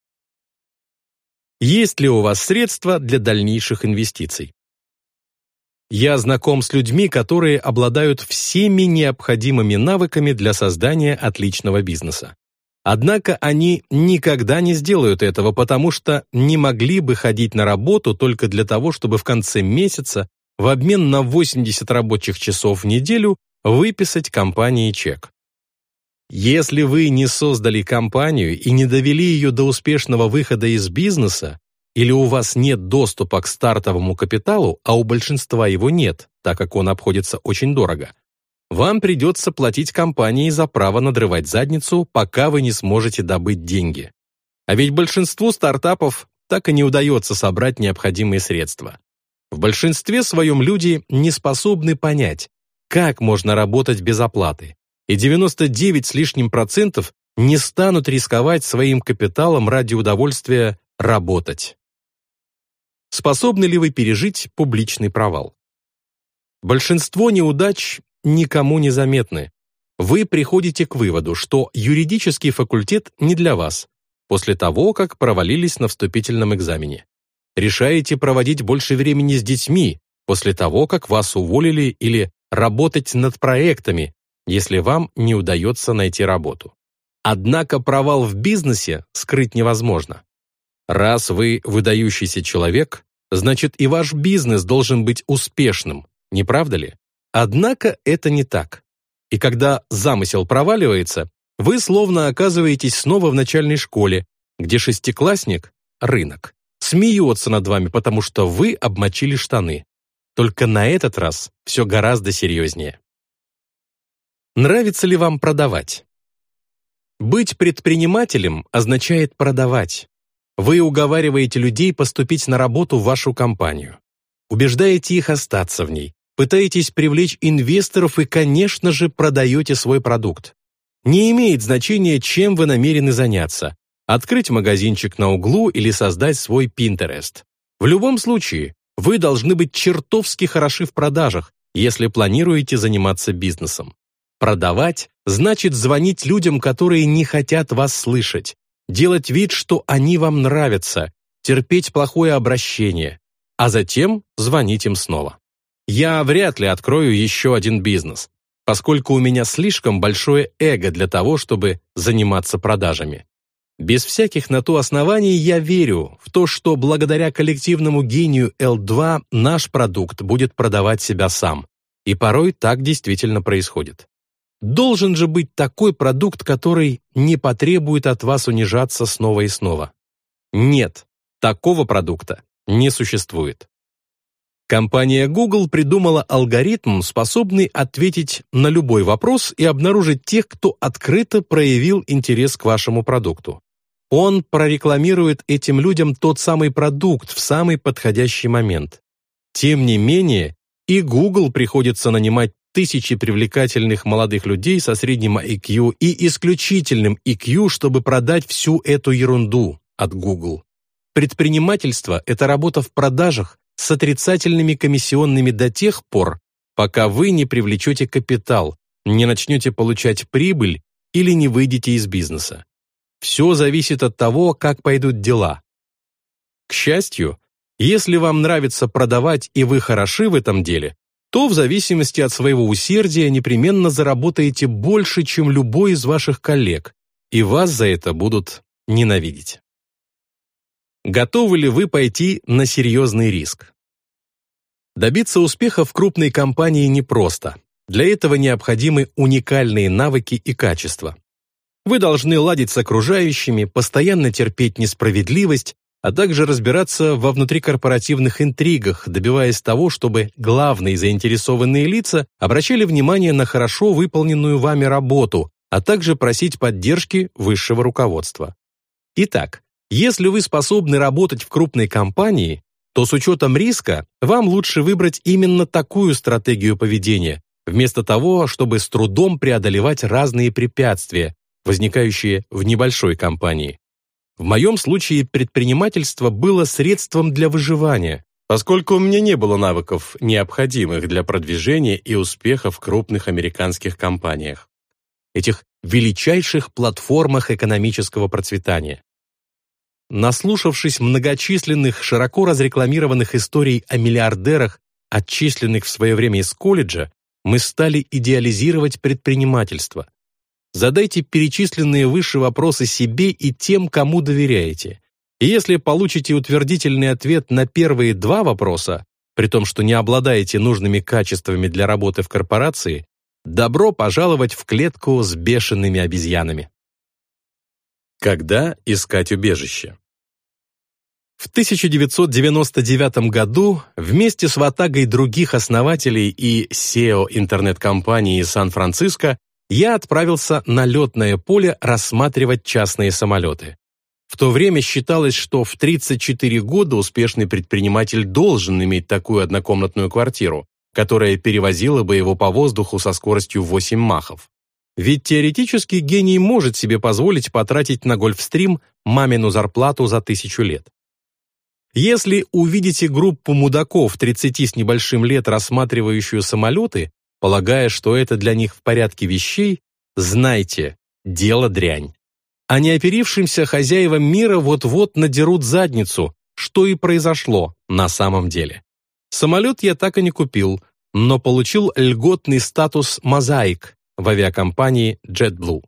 A: Есть ли у вас средства для дальнейших инвестиций? Я знаком с людьми, которые обладают всеми необходимыми навыками для создания отличного бизнеса. Однако они никогда не сделают этого, потому что не могли бы ходить на работу только для того, чтобы в конце месяца в обмен на 80 рабочих часов в неделю выписать компании чек. Если вы не создали компанию и не довели ее до успешного выхода из бизнеса, или у вас нет доступа к стартовому капиталу, а у большинства его нет, так как он обходится очень дорого, вам придется платить компании за право надрывать задницу, пока вы не сможете добыть деньги. А ведь большинству стартапов так и не удается собрать необходимые средства. В большинстве своем люди не способны понять, как можно работать без оплаты, и 99 с лишним процентов не станут рисковать своим капиталом ради удовольствия работать. Способны ли вы пережить публичный провал? Большинство неудач никому не заметны. Вы приходите к выводу, что юридический факультет не для вас, после того, как провалились на вступительном экзамене. Решаете проводить больше времени с детьми, после того, как вас уволили или работать над проектами, если вам не удается найти работу. Однако провал в бизнесе скрыть невозможно. Раз вы выдающийся человек, значит и ваш бизнес должен быть успешным, не правда ли? Однако это не так. И когда замысел проваливается, вы словно оказываетесь снова в начальной школе, где шестиклассник – рынок, смеется над вами, потому что вы обмочили штаны. Только на этот раз все гораздо серьезнее. Нравится ли вам продавать? Быть предпринимателем означает продавать. Вы уговариваете людей поступить на работу в вашу компанию. Убеждаете их остаться в ней, пытаетесь привлечь инвесторов и, конечно же, продаете свой продукт. Не имеет значения, чем вы намерены заняться – открыть магазинчик на углу или создать свой Pinterest. В любом случае, вы должны быть чертовски хороши в продажах, если планируете заниматься бизнесом. Продавать значит звонить людям, которые не хотят вас слышать, делать вид, что они вам нравятся, терпеть плохое обращение, а затем звонить им снова. Я вряд ли открою еще один бизнес, поскольку у меня слишком большое эго для того, чтобы заниматься продажами. Без всяких на то оснований я верю в то, что благодаря коллективному гению L2 наш продукт будет продавать себя сам. И порой так действительно происходит. Должен же быть такой продукт, который не потребует от вас унижаться снова и снова. Нет, такого продукта не существует. Компания Google придумала алгоритм, способный ответить на любой вопрос и обнаружить тех, кто открыто проявил интерес к вашему продукту. Он прорекламирует этим людям тот самый продукт в самый подходящий момент. Тем не менее, и Google приходится нанимать тысячи привлекательных молодых людей со средним IQ и исключительным IQ, чтобы продать всю эту ерунду от Google. Предпринимательство – это работа в продажах, с отрицательными комиссионными до тех пор, пока вы не привлечете капитал, не начнете получать прибыль или не выйдете из бизнеса. Все зависит от того, как пойдут дела. К счастью, если вам нравится продавать и вы хороши в этом деле, то в зависимости от своего усердия непременно заработаете больше, чем любой из ваших коллег, и вас за это будут ненавидеть. Готовы ли вы пойти на серьезный риск? Добиться успеха в крупной компании непросто. Для этого необходимы уникальные навыки и качества. Вы должны ладить с окружающими, постоянно терпеть несправедливость, а также разбираться во внутрикорпоративных интригах, добиваясь того, чтобы главные заинтересованные лица обращали внимание на хорошо выполненную вами работу, а также просить поддержки высшего руководства. Итак, если вы способны работать в крупной компании, то с учетом риска вам лучше выбрать именно такую стратегию поведения, вместо того, чтобы с трудом преодолевать разные препятствия, возникающие в небольшой компании. В моем случае предпринимательство было средством для выживания, поскольку у меня не было навыков, необходимых для продвижения и успеха в крупных американских компаниях. Этих величайших платформах экономического процветания. Наслушавшись многочисленных, широко разрекламированных историй о миллиардерах, отчисленных в свое время из колледжа, мы стали идеализировать предпринимательство. Задайте перечисленные выше вопросы себе и тем, кому доверяете. И если получите утвердительный ответ на первые два вопроса, при том, что не обладаете нужными качествами для работы в корпорации, добро пожаловать в клетку с бешеными обезьянами. Когда искать убежище? В 1999 году вместе с ватагой других основателей и SEO интернет-компании Сан-Франциско я отправился на летное поле рассматривать частные самолеты. В то время считалось, что в 34 года успешный предприниматель должен иметь такую однокомнатную квартиру, которая перевозила бы его по воздуху со скоростью 8 махов. Ведь теоретически гений может себе позволить потратить на гольфстрим мамину зарплату за тысячу лет. Если увидите группу мудаков 30 с небольшим лет, рассматривающую самолеты, полагая, что это для них в порядке вещей, знайте, дело дрянь. А неоперившимся хозяевам мира вот-вот надерут задницу, что и произошло на самом деле. Самолет я так и не купил, но получил льготный статус «Мозаик» в авиакомпании JetBlue.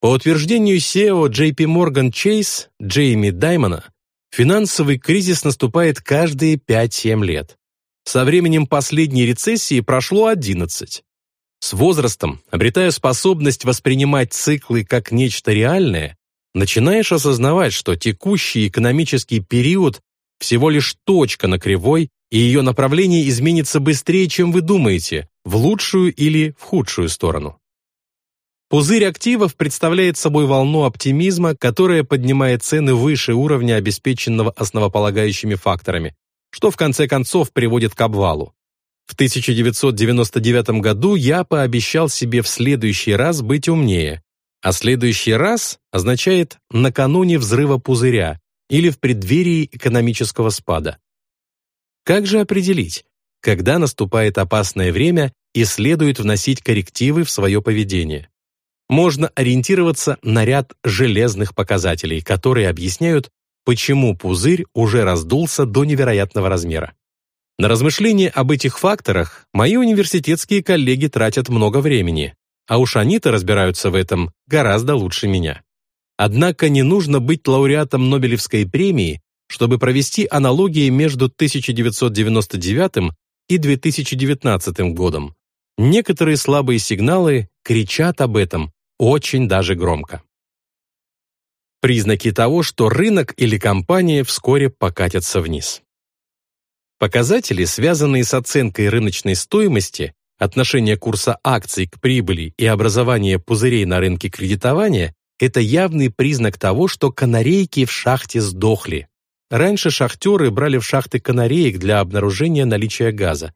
A: По утверждению SEO JP Morgan Chase Джейми Даймона, финансовый кризис наступает каждые 5-7 лет. Со временем последней рецессии прошло 11. С возрастом, обретая способность воспринимать циклы как нечто реальное, начинаешь осознавать, что текущий экономический период всего лишь точка на кривой, и ее направление изменится быстрее, чем вы думаете, в лучшую или в худшую сторону. Пузырь активов представляет собой волну оптимизма, которая поднимает цены выше уровня, обеспеченного основополагающими факторами, что в конце концов приводит к обвалу. В 1999 году я пообещал себе в следующий раз быть умнее, а следующий раз означает накануне взрыва пузыря или в преддверии экономического спада. Как же определить, когда наступает опасное время и следует вносить коррективы в свое поведение? Можно ориентироваться на ряд железных показателей, которые объясняют, почему пузырь уже раздулся до невероятного размера. На размышления об этих факторах мои университетские коллеги тратят много времени, а уж они-то разбираются в этом гораздо лучше меня. Однако не нужно быть лауреатом Нобелевской премии, чтобы провести аналогии между 1999 и 2019 годом. Некоторые слабые сигналы кричат об этом очень даже громко. Признаки того, что рынок или компания вскоре покатятся вниз. Показатели, связанные с оценкой рыночной стоимости, отношение курса акций к прибыли и образование пузырей на рынке кредитования – это явный признак того, что канарейки в шахте сдохли. Раньше шахтеры брали в шахты канареек для обнаружения наличия газа.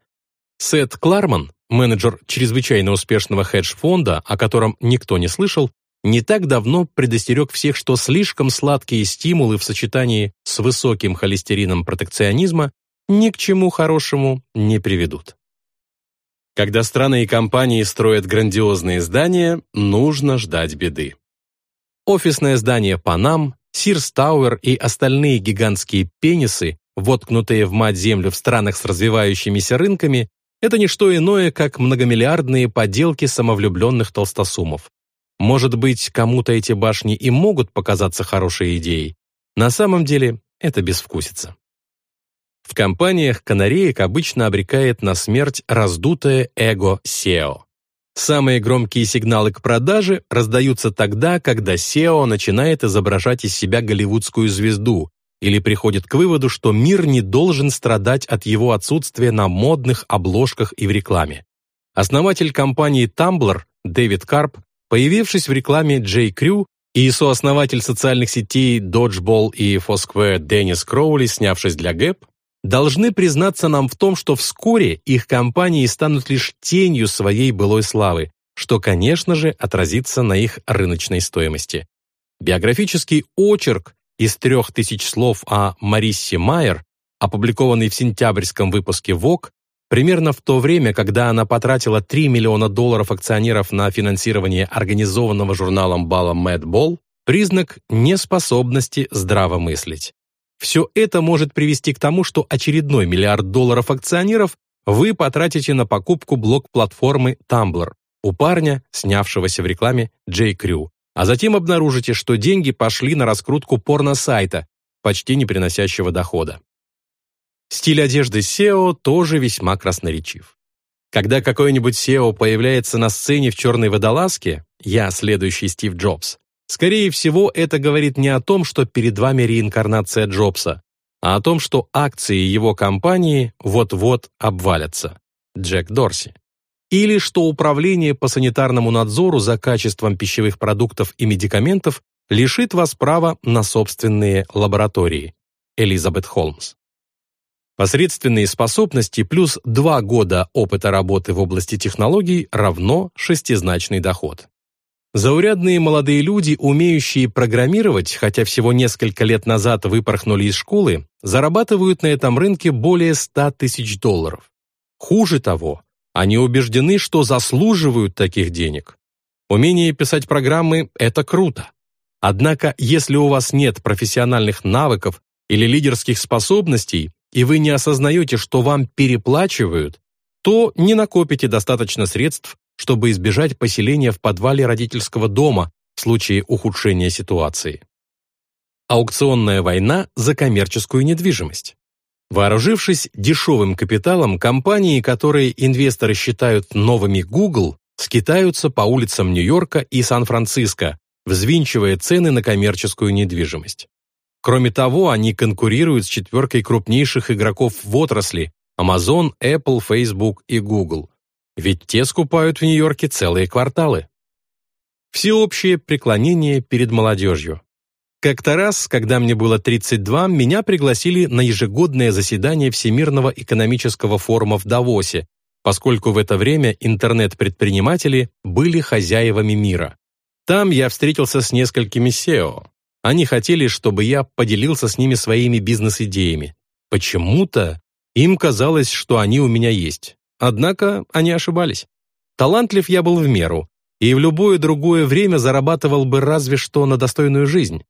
A: Сет Кларман, менеджер чрезвычайно успешного хедж-фонда, о котором никто не слышал, не так давно предостерег всех, что слишком сладкие стимулы в сочетании с высоким холестерином протекционизма ни к чему хорошему не приведут. Когда страны и компании строят грандиозные здания, нужно ждать беды. Офисное здание Панам, Сирс Тауэр и остальные гигантские пенисы, воткнутые в мать-землю в странах с развивающимися рынками, это не что иное, как многомиллиардные поделки самовлюбленных толстосумов. Может быть, кому-то эти башни и могут показаться хорошей идеей. На самом деле это безвкусица. В компаниях канареек обычно обрекает на смерть раздутое эго SEO. Самые громкие сигналы к продаже раздаются тогда, когда SEO начинает изображать из себя голливудскую звезду или приходит к выводу, что мир не должен страдать от его отсутствия на модных обложках и в рекламе. Основатель компании Tumblr Дэвид Карп, появившись в рекламе J. Crew, и сооснователь социальных сетей Dodgeball и Foursquare Деннис Кроули, снявшись для Gap, должны признаться нам в том, что вскоре их компании станут лишь тенью своей былой славы, что, конечно же, отразится на их рыночной стоимости. Биографический очерк из трех тысяч слов о Мариссе Майер, опубликованный в сентябрьском выпуске Vogue, примерно в то время, когда она потратила 3 миллиона долларов акционеров на финансирование организованного журналом бала Mad Ball, признак неспособности здраво мыслить. Все это может привести к тому, что очередной миллиард долларов акционеров вы потратите на покупку блок-платформы Tumblr у парня, снявшегося в рекламе J. Crew, а затем обнаружите, что деньги пошли на раскрутку порно-сайта, почти не приносящего дохода. Стиль одежды SEO тоже весьма красноречив. Когда какой-нибудь SEO появляется на сцене в черной водолазке, я следующий Стив Джобс, Скорее всего, это говорит не о том, что перед вами реинкарнация Джобса, а о том, что акции его компании вот-вот обвалятся. Джек Дорси. Или что управление по санитарному надзору за качеством пищевых продуктов и медикаментов лишит вас права на собственные лаборатории. Элизабет Холмс. Посредственные способности плюс два года опыта работы в области технологий равно шестизначный доход. Заурядные молодые люди, умеющие программировать, хотя всего несколько лет назад выпорхнули из школы, зарабатывают на этом рынке более 100 тысяч долларов. Хуже того, они убеждены, что заслуживают таких денег. Умение писать программы – это круто. Однако, если у вас нет профессиональных навыков или лидерских способностей, и вы не осознаете, что вам переплачивают, то не накопите достаточно средств, чтобы избежать поселения в подвале родительского дома в случае ухудшения ситуации. Аукционная война за коммерческую недвижимость. Вооружившись дешевым капиталом, компании, которые инвесторы считают новыми Google, скитаются по улицам Нью-Йорка и Сан-Франциско, взвинчивая цены на коммерческую недвижимость. Кроме того, они конкурируют с четверкой крупнейших игроков в отрасли Amazon, Apple, Facebook и Google. Ведь те скупают в Нью-Йорке целые кварталы. Всеобщее преклонение перед молодежью. Как-то раз, когда мне было 32, меня пригласили на ежегодное заседание Всемирного экономического форума в Давосе, поскольку в это время интернет-предприниматели были хозяевами мира. Там я встретился с несколькими SEO. Они хотели, чтобы я поделился с ними своими бизнес-идеями. Почему-то им казалось, что они у меня есть. Однако они ошибались. Талантлив я был в меру, и в любое другое время зарабатывал бы разве что на достойную жизнь.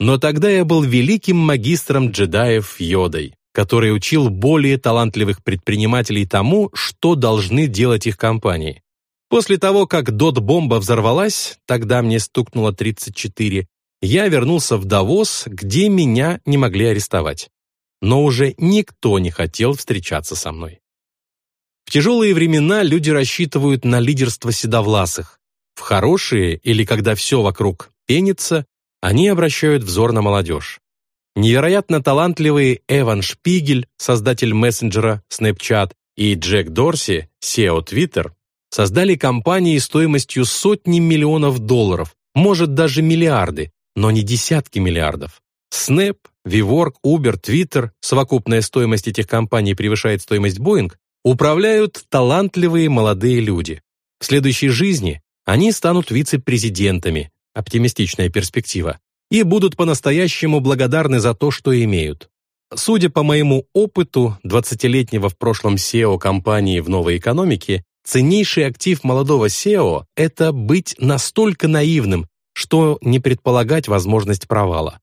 A: Но тогда я был великим магистром джедаев Йодой, который учил более талантливых предпринимателей тому, что должны делать их компании. После того, как дот-бомба взорвалась, тогда мне стукнуло 34, я вернулся в Давос, где меня не могли арестовать. Но уже никто не хотел встречаться со мной. В тяжелые времена люди рассчитывают на лидерство седовласых. В хорошие или когда все вокруг пенится, они обращают взор на молодежь. Невероятно талантливые Эван Шпигель, создатель мессенджера Snapchat, и Джек Дорси, SEO Twitter, создали компании стоимостью сотни миллионов долларов, может даже миллиарды, но не десятки миллиардов. Snap, WeWork, Uber, Twitter, совокупная стоимость этих компаний превышает стоимость Boeing, управляют талантливые молодые люди. В следующей жизни они станут вице-президентами, оптимистичная перспектива, и будут по-настоящему благодарны за то, что имеют. Судя по моему опыту 20-летнего в прошлом SEO компании в новой экономике, ценнейший актив молодого SEO – это быть настолько наивным, что не предполагать возможность провала.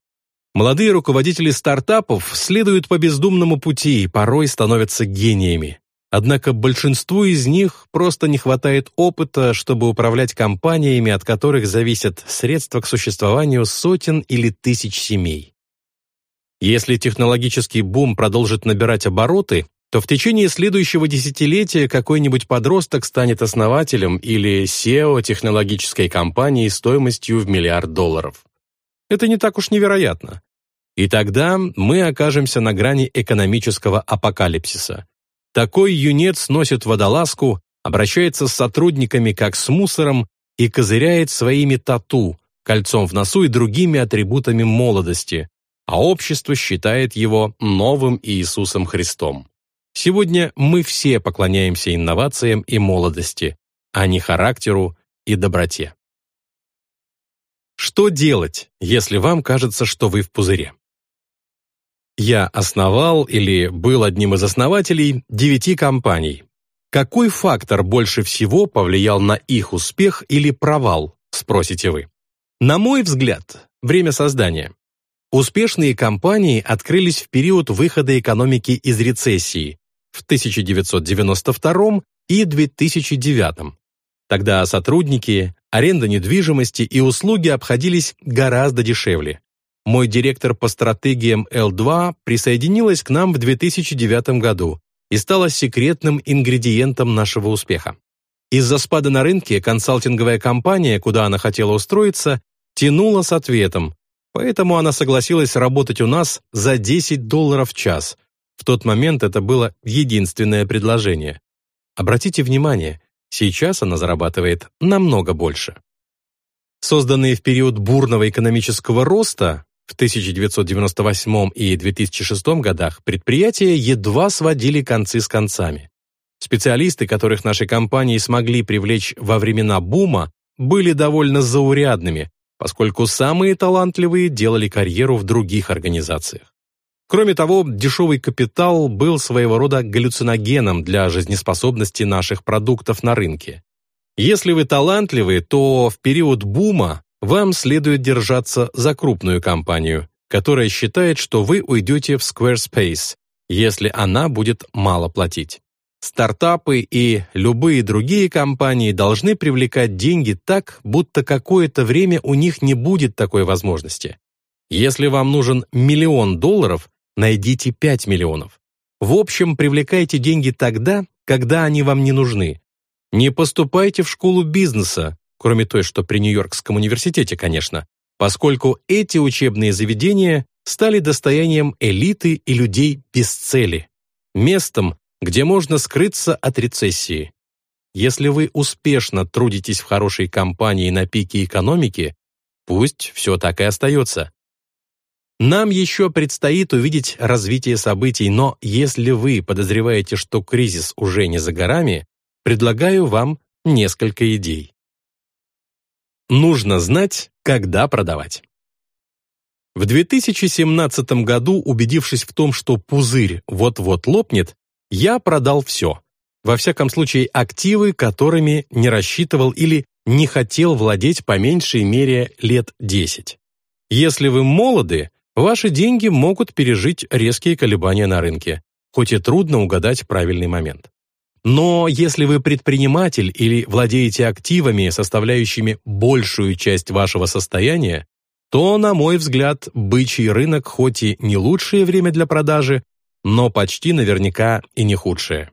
A: Молодые руководители стартапов следуют по бездумному пути и порой становятся гениями. Однако большинству из них просто не хватает опыта, чтобы управлять компаниями, от которых зависят средства к существованию сотен или тысяч семей. Если технологический бум продолжит набирать обороты, то в течение следующего десятилетия какой-нибудь подросток станет основателем или SEO технологической компании стоимостью в миллиард долларов. Это не так уж невероятно. И тогда мы окажемся на грани экономического апокалипсиса. Такой юнец носит водолазку, обращается с сотрудниками как с мусором и козыряет своими тату, кольцом в носу и другими атрибутами молодости, а общество считает его новым Иисусом Христом. Сегодня мы все поклоняемся инновациям и молодости, а не характеру и доброте. Что делать, если вам кажется, что вы в пузыре? Я основал или был одним из основателей девяти компаний. Какой фактор больше всего повлиял на их успех или провал, спросите вы? На мой взгляд, время создания. Успешные компании открылись в период выхода экономики из рецессии, в 1992 и 2009. Тогда сотрудники, аренда недвижимости и услуги обходились гораздо дешевле. Мой директор по стратегиям L2 присоединилась к нам в 2009 году и стала секретным ингредиентом нашего успеха. Из-за спада на рынке консалтинговая компания, куда она хотела устроиться, тянула с ответом, поэтому она согласилась работать у нас за 10 долларов в час, в тот момент это было единственное предложение. Обратите внимание, сейчас она зарабатывает намного больше. Созданные в период бурного экономического роста, В 1998 и 2006 годах предприятия едва сводили концы с концами. Специалисты, которых наши компании смогли привлечь во времена бума, были довольно заурядными, поскольку самые талантливые делали карьеру в других организациях. Кроме того, дешевый капитал был своего рода галлюциногеном для жизнеспособности наших продуктов на рынке. Если вы талантливы, то в период бума вам следует держаться за крупную компанию, которая считает, что вы уйдете в Squarespace, если она будет мало платить. Стартапы и любые другие компании должны привлекать деньги так, будто какое-то время у них не будет такой возможности. Если вам нужен миллион долларов, найдите 5 миллионов. В общем, привлекайте деньги тогда, когда они вам не нужны. Не поступайте в школу бизнеса, кроме той, что при Нью-Йоркском университете, конечно, поскольку эти учебные заведения стали достоянием элиты и людей без цели, местом, где можно скрыться от рецессии. Если вы успешно трудитесь в хорошей компании на пике экономики, пусть все так и остается. Нам еще предстоит увидеть развитие событий, но если вы подозреваете, что кризис уже не за горами, предлагаю вам несколько идей. Нужно знать, когда продавать. В 2017 году, убедившись в том, что пузырь вот-вот лопнет, я продал все. Во всяком случае, активы, которыми не рассчитывал или не хотел владеть по меньшей мере лет 10. Если вы молоды, Ваши деньги могут пережить резкие колебания на рынке, хоть и трудно угадать правильный момент. Но если вы предприниматель или владеете активами, составляющими большую часть вашего состояния, то, на мой взгляд, бычий рынок хоть и не лучшее время для продажи, но почти наверняка и не худшее.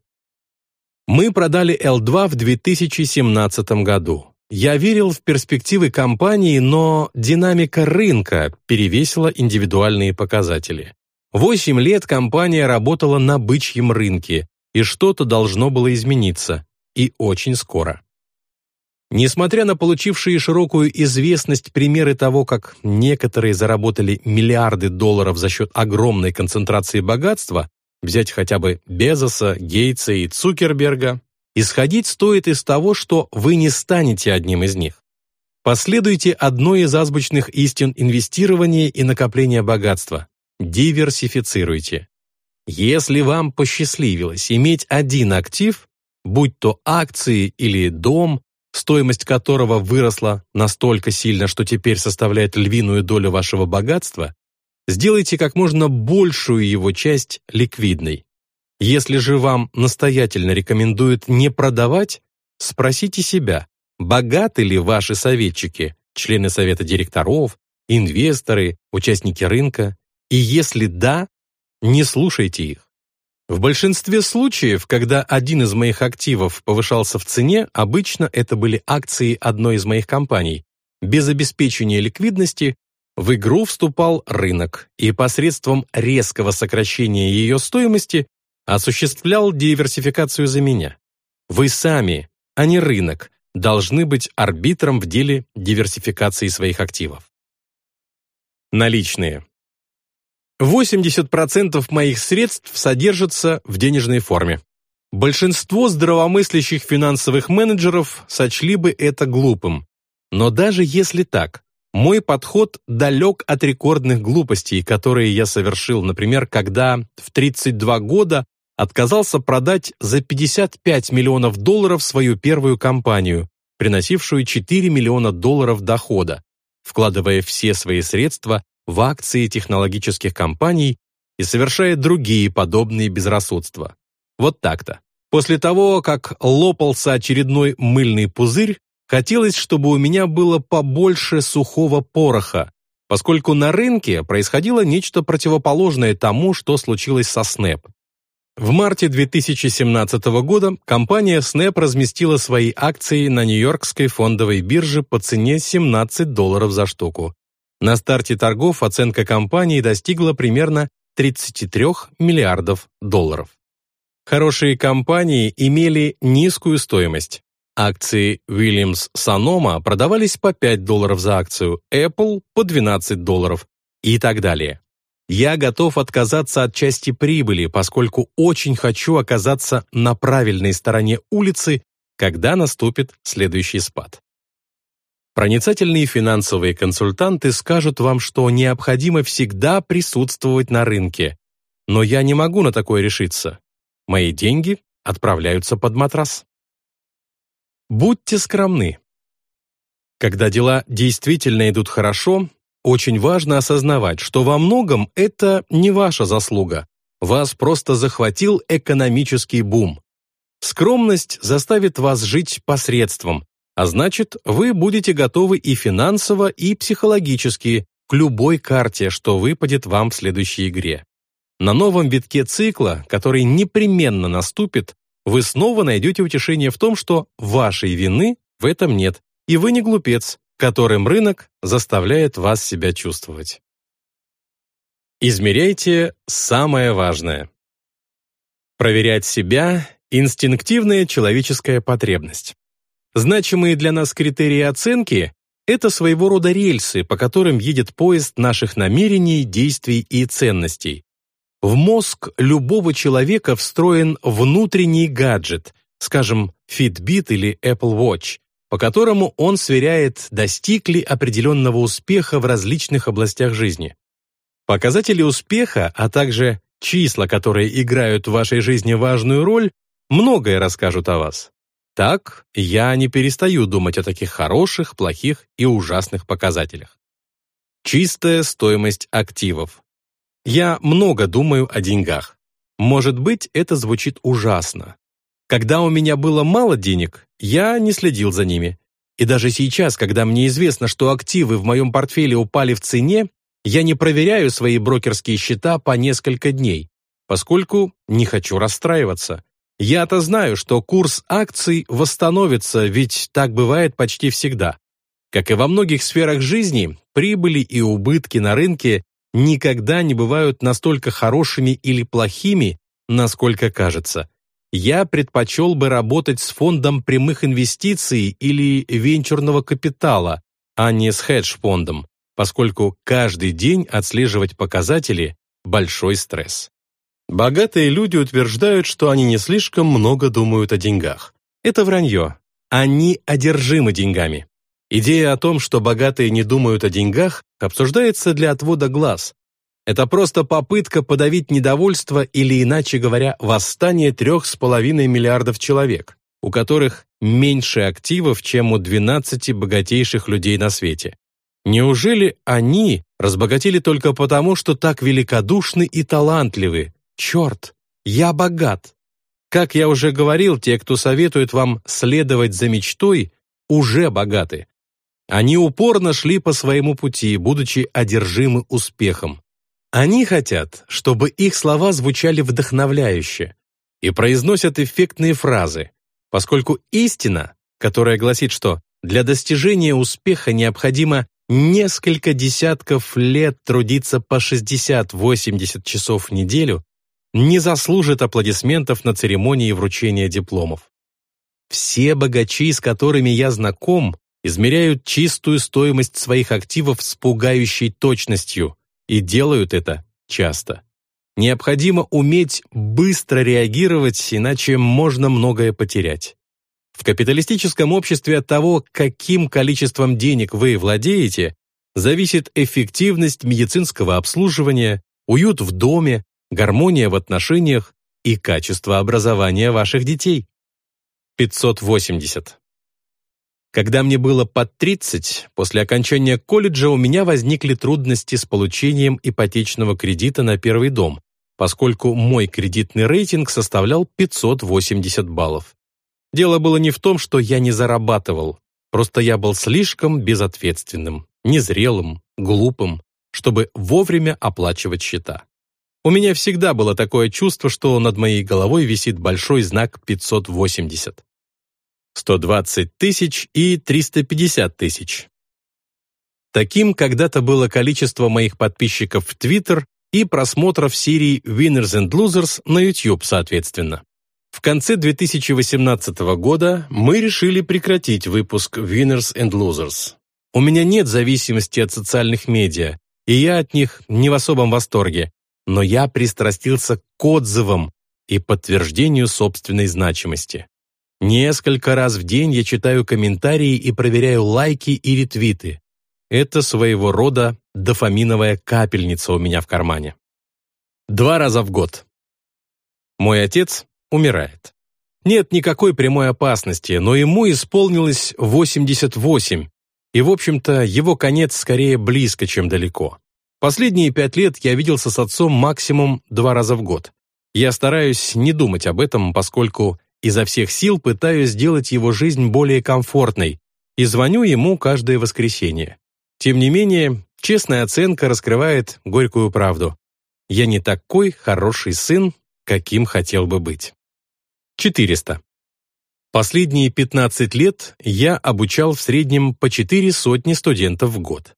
A: Мы продали L2 в 2017 году. Я верил в перспективы компании, но динамика рынка перевесила индивидуальные показатели. Восемь лет компания работала на бычьем рынке, и что-то должно было измениться, и очень скоро. Несмотря на получившие широкую известность примеры того, как некоторые заработали миллиарды долларов за счет огромной концентрации богатства, взять хотя бы Безоса, Гейтса и Цукерберга, Исходить стоит из того, что вы не станете одним из них. Последуйте одной из азбучных истин инвестирования и накопления богатства. Диверсифицируйте. Если вам посчастливилось иметь один актив, будь то акции или дом, стоимость которого выросла настолько сильно, что теперь составляет львиную долю вашего богатства, сделайте как можно большую его часть ликвидной. Если же вам настоятельно рекомендуют не продавать, спросите себя, богаты ли ваши советчики, члены совета директоров, инвесторы, участники рынка, и если да, не слушайте их. В большинстве случаев, когда один из моих активов повышался в цене, обычно это были акции одной из моих компаний. Без обеспечения ликвидности в игру вступал рынок, и посредством резкого сокращения ее стоимости осуществлял диверсификацию за меня. Вы сами, а не рынок, должны быть арбитром в деле диверсификации своих активов. Наличные. 80% моих средств содержатся в денежной форме. Большинство здравомыслящих финансовых менеджеров сочли бы это глупым. Но даже если так, мой подход далек от рекордных глупостей, которые я совершил, например, когда в 32 года отказался продать за 55 миллионов долларов свою первую компанию, приносившую 4 миллиона долларов дохода, вкладывая все свои средства в акции технологических компаний и совершая другие подобные безрассудства. Вот так-то. После того, как лопался очередной мыльный пузырь, хотелось, чтобы у меня было побольше сухого пороха, поскольку на рынке происходило нечто противоположное тому, что случилось со Snap. В марте 2017 года компания Snap разместила свои акции на Нью-Йоркской фондовой бирже по цене 17 долларов за штуку. На старте торгов оценка компании достигла примерно 33 миллиардов долларов. Хорошие компании имели низкую стоимость. Акции Williams Sonoma продавались по 5 долларов за акцию, Apple по 12 долларов, и так далее. Я готов отказаться от части прибыли, поскольку очень хочу оказаться на правильной стороне улицы, когда наступит следующий спад. Проницательные финансовые консультанты скажут вам, что необходимо всегда присутствовать на рынке. Но я не могу на такое решиться. Мои деньги отправляются под матрас. Будьте скромны. Когда дела действительно идут хорошо, очень важно осознавать, что во многом это не ваша заслуга. Вас просто захватил экономический бум. Скромность заставит вас жить посредством, а значит, вы будете готовы и финансово, и психологически к любой карте, что выпадет вам в следующей игре. На новом витке цикла, который непременно наступит, вы снова найдете утешение в том, что вашей вины в этом нет, и вы не глупец, которым рынок заставляет вас себя чувствовать. Измеряйте самое важное. Проверять себя – инстинктивная человеческая потребность. Значимые для нас критерии оценки – это своего рода рельсы, по которым едет поезд наших намерений, действий и ценностей. В мозг любого человека встроен внутренний гаджет, скажем, Fitbit или Apple Watch, по которому он сверяет, достиг ли определенного успеха в различных областях жизни. Показатели успеха, а также числа, которые играют в вашей жизни важную роль, многое расскажут о вас. Так, я не перестаю думать о таких хороших, плохих и ужасных показателях. Чистая стоимость активов. Я много думаю о деньгах. Может быть, это звучит ужасно. Когда у меня было мало денег, я не следил за ними. И даже сейчас, когда мне известно, что активы в моем портфеле упали в цене, я не проверяю свои брокерские счета по несколько дней, поскольку не хочу расстраиваться. Я-то знаю, что курс акций восстановится, ведь так бывает почти всегда. Как и во многих сферах жизни, прибыли и убытки на рынке никогда не бывают настолько хорошими или плохими, насколько кажется. Я предпочел бы работать с фондом прямых инвестиций или венчурного капитала, а не с хедж-фондом, поскольку каждый день отслеживать показатели – большой стресс. Богатые люди утверждают, что они не слишком много думают о деньгах. Это вранье. Они одержимы деньгами. Идея о том, что богатые не думают о деньгах, обсуждается для отвода глаз. Это просто попытка подавить недовольство или, иначе говоря, восстание трех с половиной миллиардов человек, у которых меньше активов, чем у 12 богатейших людей на свете. Неужели они разбогатели только потому, что так великодушны и талантливы, Черт, я богат. Как я уже говорил, те, кто советует вам следовать за мечтой, уже богаты. Они упорно шли по своему пути, будучи одержимы успехом. Они хотят, чтобы их слова звучали вдохновляюще и произносят эффектные фразы, поскольку истина, которая гласит, что для достижения успеха необходимо несколько десятков лет трудиться по 60-80 часов в неделю, не заслужит аплодисментов на церемонии вручения дипломов. Все богачи, с которыми я знаком, измеряют чистую стоимость своих активов с пугающей точностью и делают это часто. Необходимо уметь быстро реагировать, иначе можно многое потерять. В капиталистическом обществе от того, каким количеством денег вы владеете, зависит эффективность медицинского обслуживания, уют в доме, гармония в отношениях и качество образования ваших детей. 580. Когда мне было под 30, после окончания колледжа у меня возникли трудности с получением ипотечного кредита на первый дом, поскольку мой кредитный рейтинг составлял 580 баллов. Дело было не в том, что я не зарабатывал, просто я был слишком безответственным, незрелым, глупым, чтобы вовремя оплачивать счета. У меня всегда было такое чувство, что над моей головой висит большой знак 580. 120 тысяч и 350 тысяч. Таким когда-то было количество моих подписчиков в Twitter и просмотров серии Winners and Losers на YouTube, соответственно. В конце 2018 года мы решили прекратить выпуск Winners and Losers. У меня нет зависимости от социальных медиа, и я от них не в особом восторге, но я пристрастился к отзывам и подтверждению собственной значимости. Несколько раз в день я читаю комментарии и проверяю лайки и ретвиты. Это своего рода дофаминовая капельница у меня в кармане. Два раза в год. Мой отец умирает. Нет никакой прямой опасности, но ему исполнилось 88, и, в общем-то, его конец скорее близко, чем далеко. Последние пять лет я виделся с отцом максимум два раза в год. Я стараюсь не думать об этом, поскольку изо всех сил пытаюсь сделать его жизнь более комфортной и звоню ему каждое воскресенье. Тем не менее, честная оценка раскрывает горькую правду. Я не такой хороший сын, каким хотел бы быть. 400. Последние 15 лет я обучал в среднем по 4 сотни студентов в год.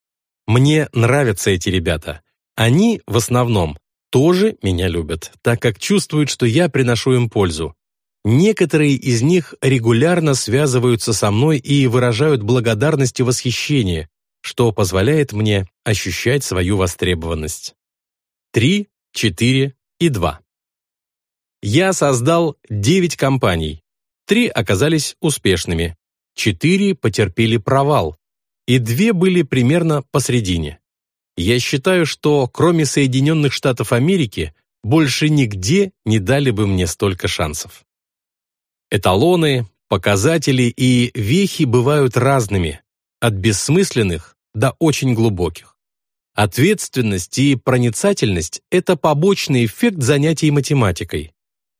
A: Мне нравятся эти ребята. Они, в основном, тоже меня любят, так как чувствуют, что я приношу им пользу. Некоторые из них регулярно связываются со мной и выражают благодарность и восхищение, что позволяет мне ощущать свою востребованность. Три, четыре и два. Я создал девять компаний. Три оказались успешными, четыре потерпели провал, и две были примерно посредине. Я считаю, что кроме Соединенных Штатов Америки больше нигде не дали бы мне столько шансов. Эталоны, показатели и вехи бывают разными, от бессмысленных до очень глубоких. Ответственность и проницательность – это побочный эффект занятий математикой.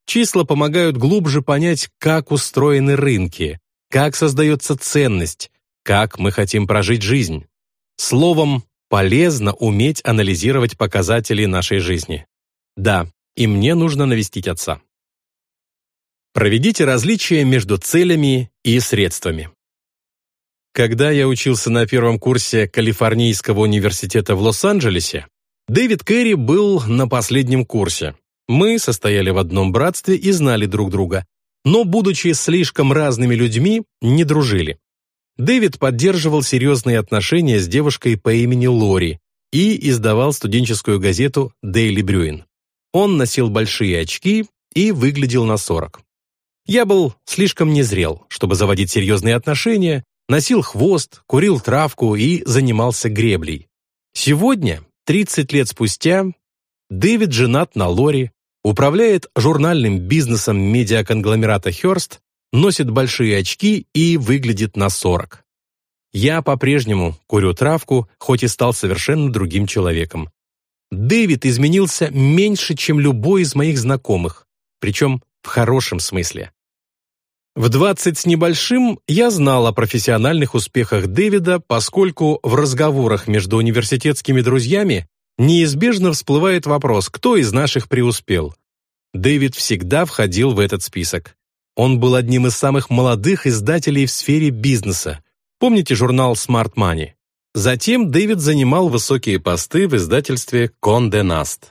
A: Числа помогают глубже понять, как устроены рынки, как создается ценность, как мы хотим прожить жизнь. Словом, полезно уметь анализировать показатели нашей жизни. Да, и мне нужно навестить отца. Проведите различия между целями и средствами. Когда я учился на первом курсе Калифорнийского университета в Лос-Анджелесе, Дэвид Керри был на последнем курсе. Мы состояли в одном братстве и знали друг друга, но, будучи слишком разными людьми, не дружили. Дэвид поддерживал серьезные отношения с девушкой по имени Лори и издавал студенческую газету «Дейли Брюин». Он носил большие очки и выглядел на 40. Я был слишком незрел, чтобы заводить серьезные отношения, носил хвост, курил травку и занимался греблей. Сегодня, 30 лет спустя, Дэвид женат на Лори, управляет журнальным бизнесом медиаконгломерата Хёрст, носит большие очки и выглядит на 40. Я по-прежнему курю травку, хоть и стал совершенно другим человеком. Дэвид изменился меньше, чем любой из моих знакомых, причем в хорошем смысле. В 20 с небольшим я знал о профессиональных успехах Дэвида, поскольку в разговорах между университетскими друзьями неизбежно всплывает вопрос, кто из наших преуспел. Дэвид всегда входил в этот список. Он был одним из самых молодых издателей в сфере бизнеса. Помните журнал Smart Money? Затем Дэвид занимал высокие посты в издательстве Condé Nast,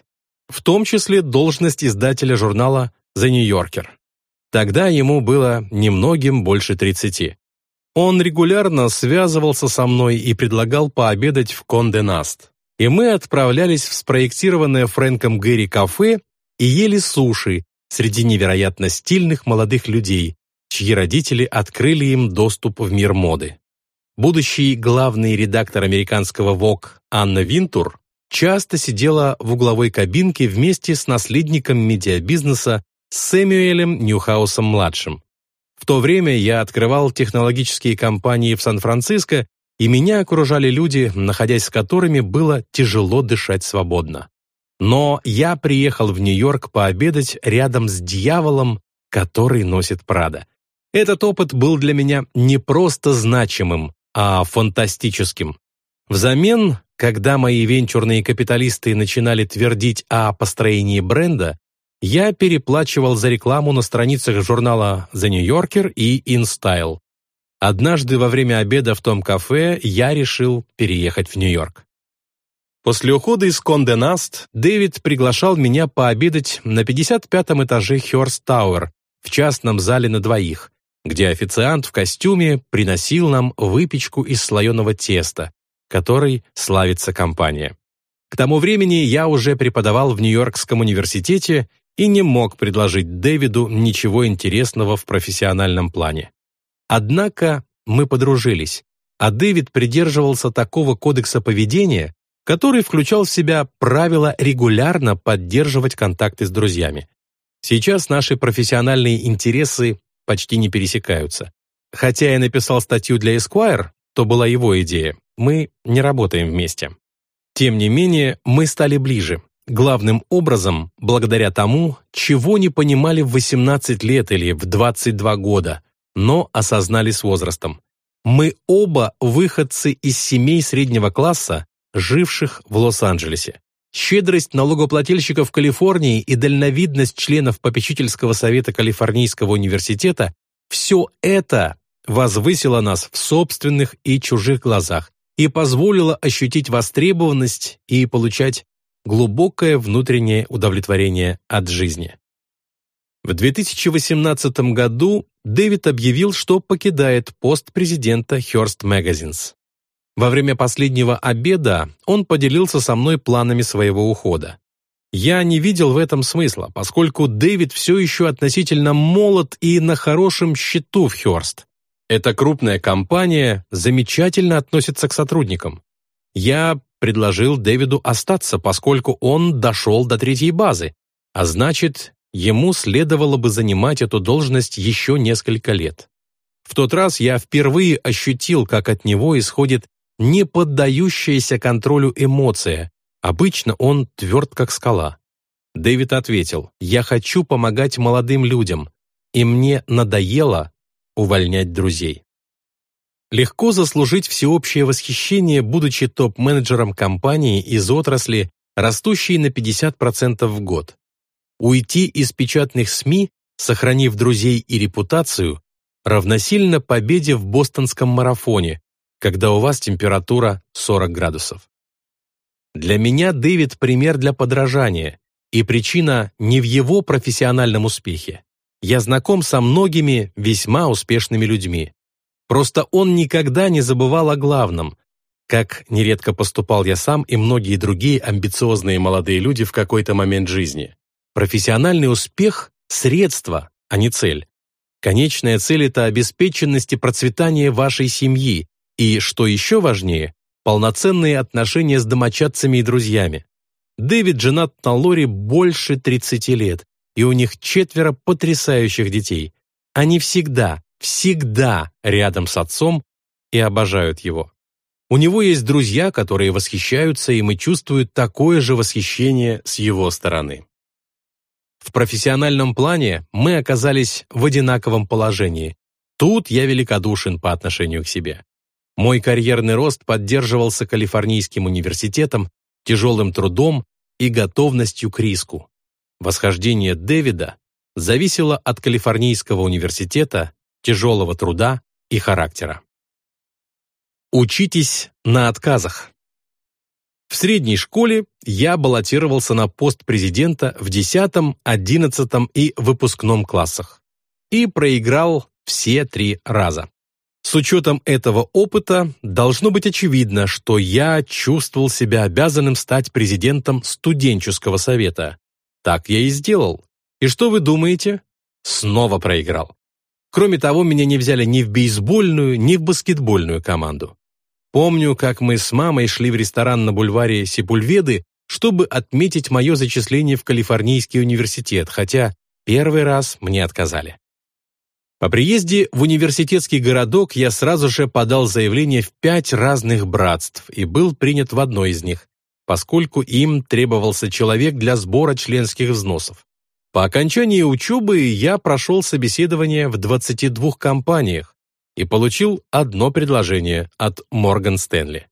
A: в том числе должность издателя журнала The New Yorker. Тогда ему было немногим больше тридцати. Он регулярно связывался со мной и предлагал пообедать в Конде Наст. И мы отправлялись в спроектированное Фрэнком Гэри кафе и ели суши среди невероятно стильных молодых людей, чьи родители открыли им доступ в мир моды. Будущий главный редактор американского Vogue Анна Винтур часто сидела в угловой кабинке вместе с наследником медиабизнеса Сэмюэлем Ньюхаусом-младшим. В то время я открывал технологические компании в Сан-Франциско, и меня окружали люди, находясь с которыми было тяжело дышать свободно. Но я приехал в Нью-Йорк пообедать рядом с дьяволом, который носит Прада. Этот опыт был для меня не просто значимым, а фантастическим. Взамен, когда мои венчурные капиталисты начинали твердить о построении бренда, я переплачивал за рекламу на страницах журнала The New Yorker и InStyle. Однажды во время обеда в том кафе я решил переехать в Нью-Йорк. После ухода из Конде Наст Дэвид приглашал меня пообедать на 55-м этаже Хёрст Тауэр в частном зале на двоих, где официант в костюме приносил нам выпечку из слоеного теста, которой славится компания. К тому времени я уже преподавал в Нью-Йоркском университете и не мог предложить Дэвиду ничего интересного в профессиональном плане. Однако мы подружились, а Дэвид придерживался такого кодекса поведения, который включал в себя правило регулярно поддерживать контакты с друзьями. Сейчас наши профессиональные интересы почти не пересекаются. Хотя я написал статью для Esquire, то была его идея, мы не работаем вместе. Тем не менее, мы стали ближе, главным образом благодаря тому, чего не понимали в 18 лет или в 22 года, но осознали с возрастом. Мы оба выходцы из семей среднего класса, живших в Лос-Анджелесе. Щедрость налогоплательщиков Калифорнии и дальновидность членов попечительского совета Калифорнийского университета – все это возвысило нас в собственных и чужих глазах и позволило ощутить востребованность и получать глубокое внутреннее удовлетворение от жизни. В 2018 году Дэвид объявил, что покидает пост президента Hearst Magazines. Во время последнего обеда он поделился со мной планами своего ухода. Я не видел в этом смысла, поскольку Дэвид все еще относительно молод и на хорошем счету в Хёрст. Эта крупная компания замечательно относится к сотрудникам. Я предложил Дэвиду остаться, поскольку он дошел до третьей базы, а значит, ему следовало бы занимать эту должность еще несколько лет. В тот раз я впервые ощутил, как от него исходит не поддающаяся контролю эмоция. Обычно он тверд, как скала. Дэвид ответил, «Я хочу помогать молодым людям, и мне надоело увольнять друзей. Легко заслужить всеобщее восхищение, будучи топ-менеджером компании из отрасли, растущей на 50% в год. Уйти из печатных СМИ, сохранив друзей и репутацию, равносильно победе в бостонском марафоне, когда у вас температура 40 градусов. Для меня Дэвид пример для подражания, и причина не в его профессиональном успехе. Я знаком со многими весьма успешными людьми. Просто он никогда не забывал о главном, как нередко поступал я сам и многие другие амбициозные молодые люди в какой-то момент жизни. Профессиональный успех – средство, а не цель. Конечная цель – это обеспеченность и процветание вашей семьи, и, что еще важнее, полноценные отношения с домочадцами и друзьями. Дэвид женат на Лори больше 30 лет, и у них четверо потрясающих детей. Они всегда, всегда рядом с отцом и обожают его. У него есть друзья, которые восхищаются им и чувствуют такое же восхищение с его стороны. В профессиональном плане мы оказались в одинаковом положении. Тут я великодушен по отношению к себе. Мой карьерный рост поддерживался Калифорнийским университетом, тяжелым трудом и готовностью к риску. Восхождение Дэвида зависело от Калифорнийского университета, тяжелого труда и характера. Учитесь на отказах. В средней школе я баллотировался на пост президента в 10, 11 и выпускном классах и проиграл все три раза. С учетом этого опыта должно быть очевидно, что я чувствовал себя обязанным стать президентом студенческого совета, так я и сделал. И что вы думаете? Снова проиграл. Кроме того, меня не взяли ни в бейсбольную, ни в баскетбольную команду. Помню, как мы с мамой шли в ресторан на бульваре Сепульведы, чтобы отметить мое зачисление в Калифорнийский университет, хотя первый раз мне отказали. По приезде в университетский городок я сразу же подал заявление в пять разных братств и был принят в одно из них поскольку им требовался человек для сбора членских взносов. По окончании учебы я прошел собеседование в 22 компаниях и получил одно предложение от Морган Стэнли.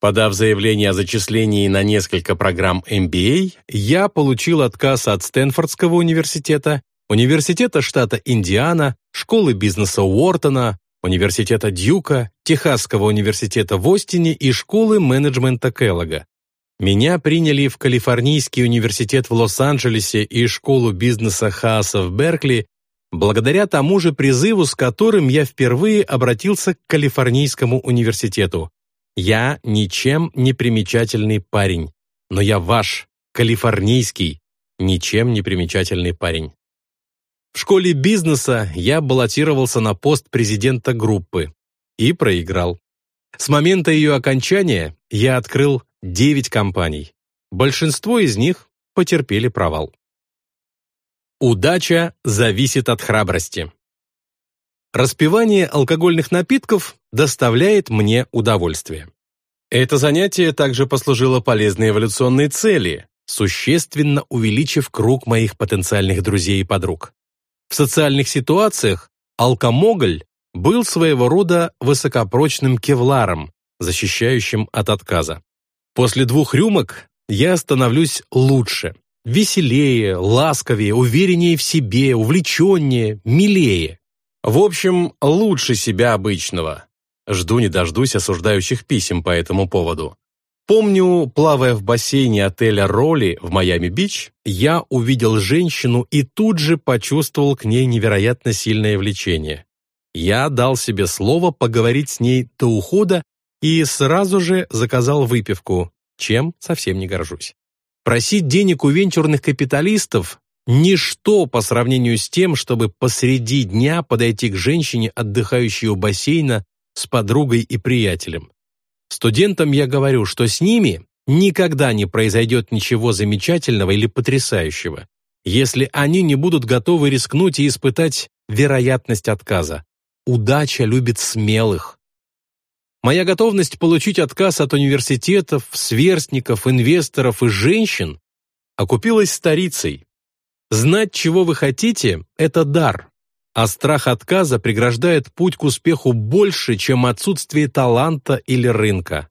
A: Подав заявление о зачислении на несколько программ MBA, я получил отказ от Стэнфордского университета, Университета штата Индиана, Школы бизнеса Уортона, Университета Дьюка, Техасского университета в Остине и Школы менеджмента Келлога. Меня приняли в Калифорнийский университет в Лос-Анджелесе и Школу бизнеса Хааса в Беркли благодаря тому же призыву, с которым я впервые обратился к Калифорнийскому университету. Я ничем не примечательный парень, но я ваш, калифорнийский, ничем не примечательный парень. В школе бизнеса я баллотировался на пост президента группы и проиграл. С момента ее окончания я открыл 9 компаний. Большинство из них потерпели провал. Удача зависит от храбрости. Распивание алкогольных напитков доставляет мне удовольствие. Это занятие также послужило полезной эволюционной цели, существенно увеличив круг моих потенциальных друзей и подруг. В социальных ситуациях алкомоголь был своего рода высокопрочным кевларом, защищающим от отказа. После двух рюмок я становлюсь лучше, веселее, ласковее, увереннее в себе, увлеченнее, милее. В общем, лучше себя обычного. Жду не дождусь осуждающих писем по этому поводу. Помню, плавая в бассейне отеля «Роли» в Майами-Бич, я увидел женщину и тут же почувствовал к ней невероятно сильное влечение. Я дал себе слово поговорить с ней до ухода и сразу же заказал выпивку, чем совсем не горжусь. Просить денег у венчурных капиталистов – ничто по сравнению с тем, чтобы посреди дня подойти к женщине, отдыхающей у бассейна, с подругой и приятелем. Студентам я говорю, что с ними никогда не произойдет ничего замечательного или потрясающего, если они не будут готовы рискнуть и испытать вероятность отказа. Удача любит смелых. Моя готовность получить отказ от университетов, сверстников, инвесторов и женщин окупилась старицей. Знать, чего вы хотите, это дар, а страх отказа преграждает путь к успеху больше, чем отсутствие таланта или рынка.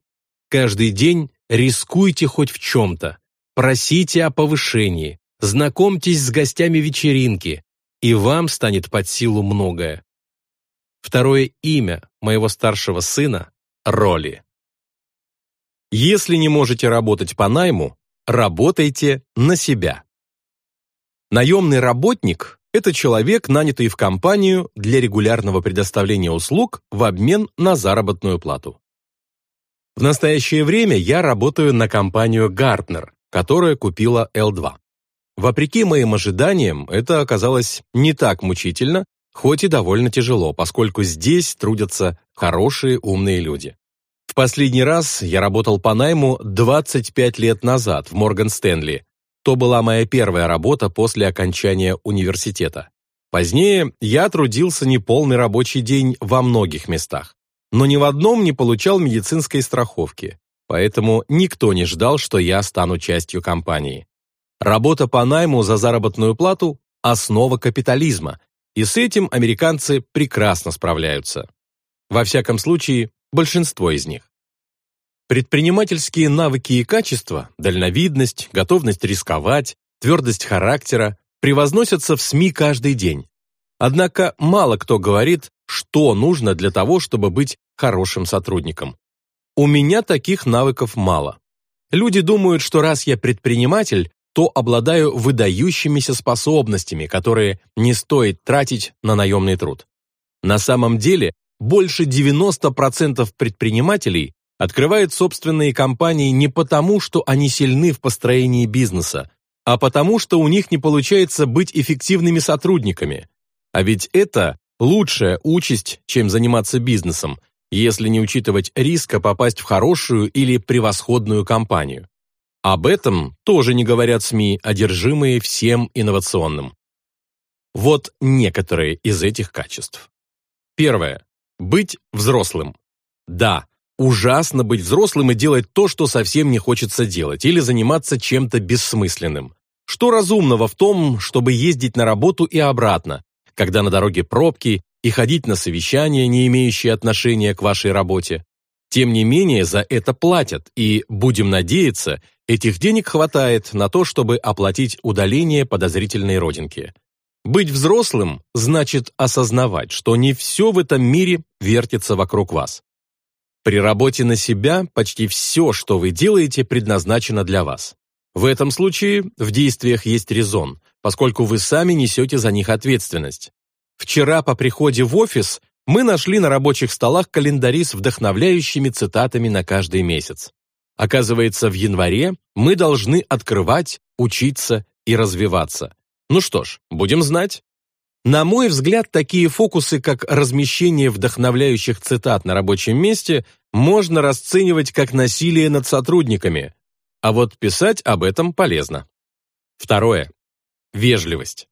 A: Каждый день рискуйте хоть в чем-то, просите о повышении, знакомьтесь с гостями вечеринки, и вам станет под силу многое. Второе имя моего старшего сына – Роли. Если не можете работать по найму, работайте на себя. Наемный работник это человек, нанятый в компанию для регулярного предоставления услуг в обмен на заработную плату. В настоящее время я работаю на компанию Gartner, которая купила L2. Вопреки моим ожиданиям, это оказалось не так мучительно, хоть и довольно тяжело, поскольку здесь трудятся хорошие умные люди. В последний раз я работал по найму 25 лет назад в Морган Стэнли, то была моя первая работа после окончания университета. Позднее я трудился неполный рабочий день во многих местах, но ни в одном не получал медицинской страховки, поэтому никто не ждал, что я стану частью компании. Работа по найму за заработную плату – основа капитализма, и с этим американцы прекрасно справляются. Во всяком случае, большинство из них. Предпринимательские навыки и качества, дальновидность, готовность рисковать, твердость характера превозносятся в СМИ каждый день. Однако мало кто говорит, что нужно для того, чтобы быть хорошим сотрудником. У меня таких навыков мало. Люди думают, что раз я предприниматель, то обладаю выдающимися способностями, которые не стоит тратить на наемный труд. На самом деле, больше 90% предпринимателей открывает собственные компании не потому, что они сильны в построении бизнеса, а потому, что у них не получается быть эффективными сотрудниками. А ведь это лучшая участь, чем заниматься бизнесом, если не учитывать риска попасть в хорошую или превосходную компанию. Об этом тоже не говорят СМИ, одержимые всем инновационным. Вот некоторые из этих качеств. Первое. Быть взрослым. Да, Ужасно быть взрослым и делать то, что совсем не хочется делать, или заниматься чем-то бессмысленным. Что разумного в том, чтобы ездить на работу и обратно, когда на дороге пробки, и ходить на совещания, не имеющие отношения к вашей работе? Тем не менее, за это платят, и, будем надеяться, этих денег хватает на то, чтобы оплатить удаление подозрительной родинки. Быть взрослым значит осознавать, что не все в этом мире вертится вокруг вас. При работе на себя почти все, что вы делаете, предназначено для вас. В этом случае в действиях есть резон, поскольку вы сами несете за них ответственность. Вчера по приходе в офис мы нашли на рабочих столах календари с вдохновляющими цитатами на каждый месяц. Оказывается, в январе мы должны открывать, учиться и развиваться. Ну что ж, будем знать. На мой взгляд, такие фокусы, как размещение вдохновляющих цитат на рабочем месте, можно расценивать как насилие над сотрудниками, а вот писать об этом полезно. Второе. Вежливость.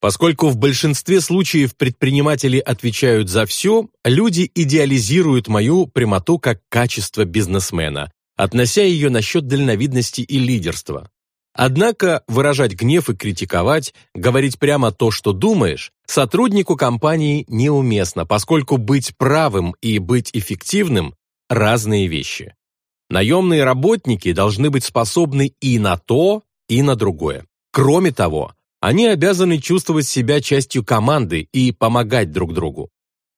A: Поскольку в большинстве случаев предприниматели отвечают за все, люди идеализируют мою прямоту как качество бизнесмена, относя ее насчет дальновидности и лидерства. Однако выражать гнев и критиковать, говорить прямо то, что думаешь, сотруднику компании неуместно, поскольку быть правым и быть эффективным – разные вещи. Наемные работники должны быть способны и на то, и на другое. Кроме того, они обязаны чувствовать себя частью команды и помогать друг другу.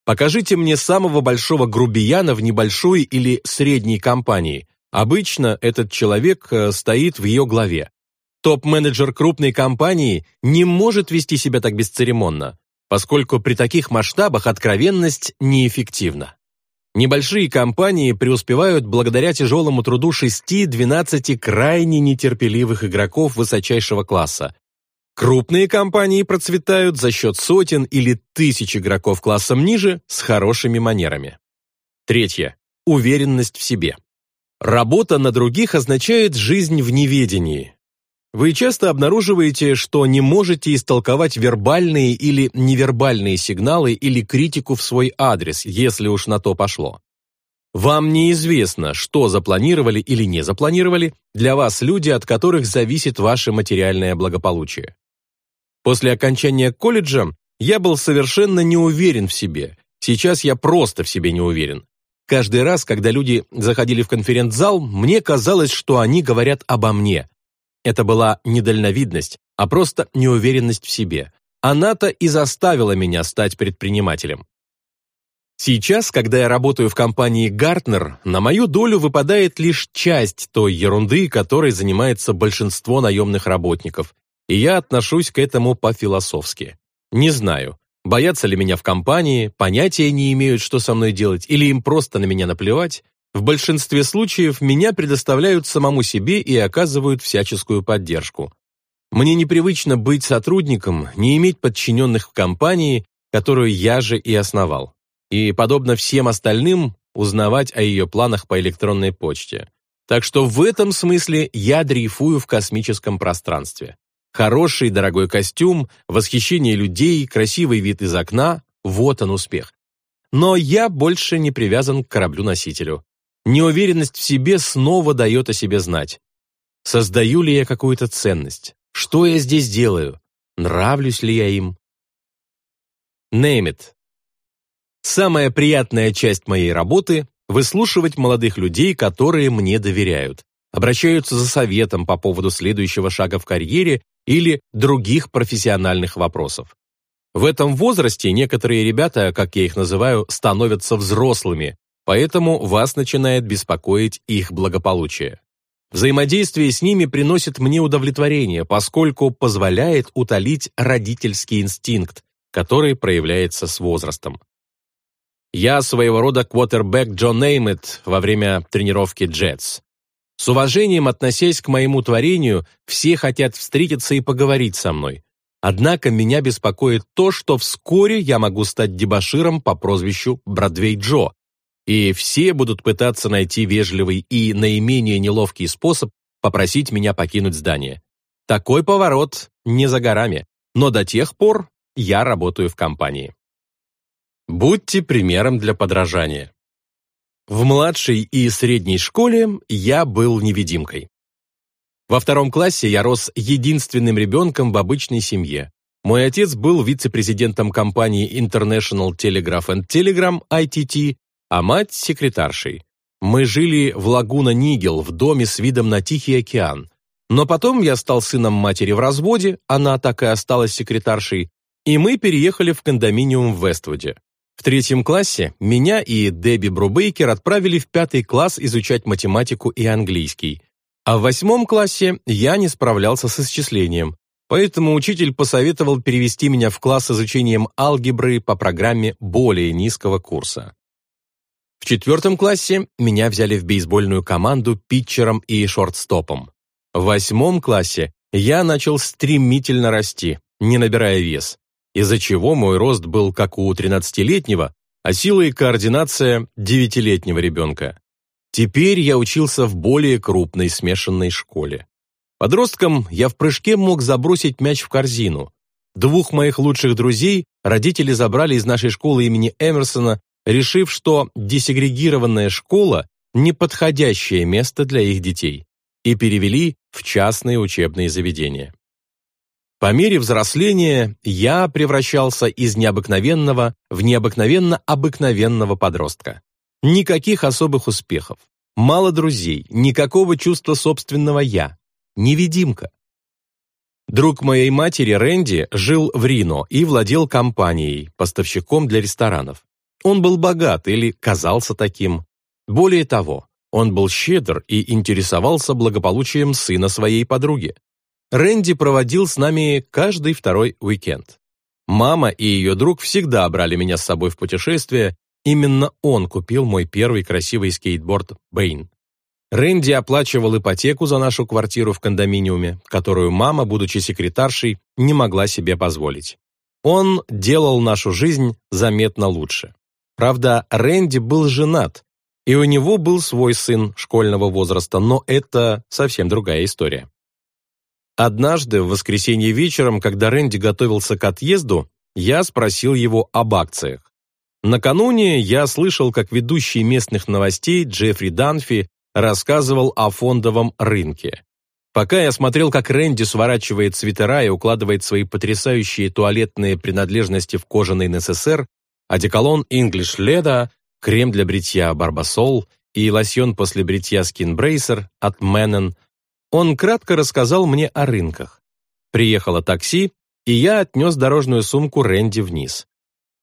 A: Покажите мне самого большого грубияна в небольшой или средней компании. Обычно этот человек э, стоит в ее главе. Топ-менеджер крупной компании не может вести себя так бесцеремонно, поскольку при таких масштабах откровенность неэффективна. Небольшие компании преуспевают благодаря тяжелому труду 6-12 крайне нетерпеливых игроков высочайшего класса. Крупные компании процветают за счет сотен или тысяч игроков классом ниже с хорошими манерами. Третье. Уверенность в себе. Работа на других означает жизнь в неведении, вы часто обнаруживаете, что не можете истолковать вербальные или невербальные сигналы или критику в свой адрес, если уж на то пошло. Вам неизвестно, что запланировали или не запланировали для вас люди, от которых зависит ваше материальное благополучие. После окончания колледжа я был совершенно не уверен в себе. Сейчас я просто в себе не уверен. Каждый раз, когда люди заходили в конференц-зал, мне казалось, что они говорят обо мне, это была недальновидность, а просто неуверенность в себе. Она-то и заставила меня стать предпринимателем. Сейчас, когда я работаю в компании Gartner, на мою долю выпадает лишь часть той ерунды, которой занимается большинство наемных работников, и я отношусь к этому по-философски. Не знаю, боятся ли меня в компании, понятия не имеют, что со мной делать, или им просто на меня наплевать, в большинстве случаев меня предоставляют самому себе и оказывают всяческую поддержку. Мне непривычно быть сотрудником, не иметь подчиненных в компании, которую я же и основал. И, подобно всем остальным, узнавать о ее планах по электронной почте. Так что в этом смысле я дрейфую в космическом пространстве. Хороший дорогой костюм, восхищение людей, красивый вид из окна – вот он успех. Но я больше не привязан к кораблю-носителю. Неуверенность в себе снова дает о себе знать. Создаю ли я какую-то ценность? Что я здесь делаю? Нравлюсь ли я им? Name it. Самая приятная часть моей работы – выслушивать молодых людей, которые мне доверяют, обращаются за советом по поводу следующего шага в карьере или других профессиональных вопросов. В этом возрасте некоторые ребята, как я их называю, становятся взрослыми, поэтому вас начинает беспокоить их благополучие. Взаимодействие с ними приносит мне удовлетворение, поскольку позволяет утолить родительский инстинкт, который проявляется с возрастом. Я своего рода квотербек Джон Неймет во время тренировки Джетс. С уважением относясь к моему творению, все хотят встретиться и поговорить со мной. Однако меня беспокоит то, что вскоре я могу стать дебоширом по прозвищу Бродвей Джо, и все будут пытаться найти вежливый и наименее неловкий способ попросить меня покинуть здание. Такой поворот не за горами, но до тех пор я работаю в компании. Будьте примером для подражания. В младшей и средней школе я был невидимкой. Во втором классе я рос единственным ребенком в обычной семье. Мой отец был вице-президентом компании International Telegraph and Telegram ITT а мать – секретаршей. Мы жили в Лагуна-Нигел в доме с видом на Тихий океан. Но потом я стал сыном матери в разводе, она так и осталась секретаршей, и мы переехали в кондоминиум в Вествуде. В третьем классе меня и Дебби Брубейкер отправили в пятый класс изучать математику и английский. А в восьмом классе я не справлялся с исчислением. поэтому учитель посоветовал перевести меня в класс с изучением алгебры по программе более низкого курса. В четвертом классе меня взяли в бейсбольную команду питчером и шортстопом. В восьмом классе я начал стремительно расти, не набирая вес, из-за чего мой рост был как у 13-летнего, а сила и координация – девятилетнего ребенка. Теперь я учился в более крупной смешанной школе. Подростком я в прыжке мог забросить мяч в корзину. Двух моих лучших друзей родители забрали из нашей школы имени Эмерсона, решив, что десегрегированная школа – неподходящее место для их детей, и перевели в частные учебные заведения. По мере взросления я превращался из необыкновенного в необыкновенно обыкновенного подростка. Никаких особых успехов. Мало друзей, никакого чувства собственного «я». Невидимка. Друг моей матери, Рэнди, жил в Рино и владел компанией, поставщиком для ресторанов. Он был богат или казался таким. Более того, он был щедр и интересовался благополучием сына своей подруги. Рэнди проводил с нами каждый второй уикенд. Мама и ее друг всегда брали меня с собой в путешествия, Именно он купил мой первый красивый скейтборд «Бэйн». Рэнди оплачивал ипотеку за нашу квартиру в кондоминиуме, которую мама, будучи секретаршей, не могла себе позволить. Он делал нашу жизнь заметно лучше. Правда, Рэнди был женат, и у него был свой сын школьного возраста, но это совсем другая история. Однажды, в воскресенье вечером, когда Рэнди готовился к отъезду, я спросил его об акциях. Накануне я слышал, как ведущий местных новостей Джеффри Данфи рассказывал о фондовом рынке. Пока я смотрел, как Рэнди сворачивает свитера и укладывает свои потрясающие туалетные принадлежности в кожаный НССР, одеколон English Leather, крем для бритья Барбасол и лосьон после бритья Skin Bracer от Мэннен, он кратко рассказал мне о рынках. Приехало такси, и я отнес дорожную сумку Рэнди вниз.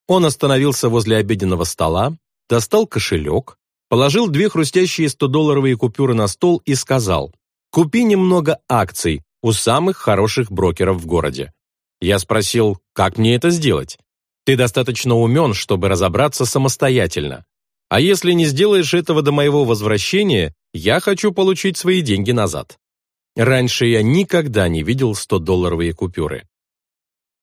A: Он остановился возле обеденного стола, достал кошелек, положил две хрустящие 100-долларовые купюры на стол и сказал «Купи немного акций у самых хороших брокеров в городе». Я спросил, как мне это сделать? Ты достаточно умен, чтобы разобраться самостоятельно. А если не сделаешь этого до моего возвращения, я хочу получить свои деньги назад. Раньше я никогда не видел 100-долларовые купюры.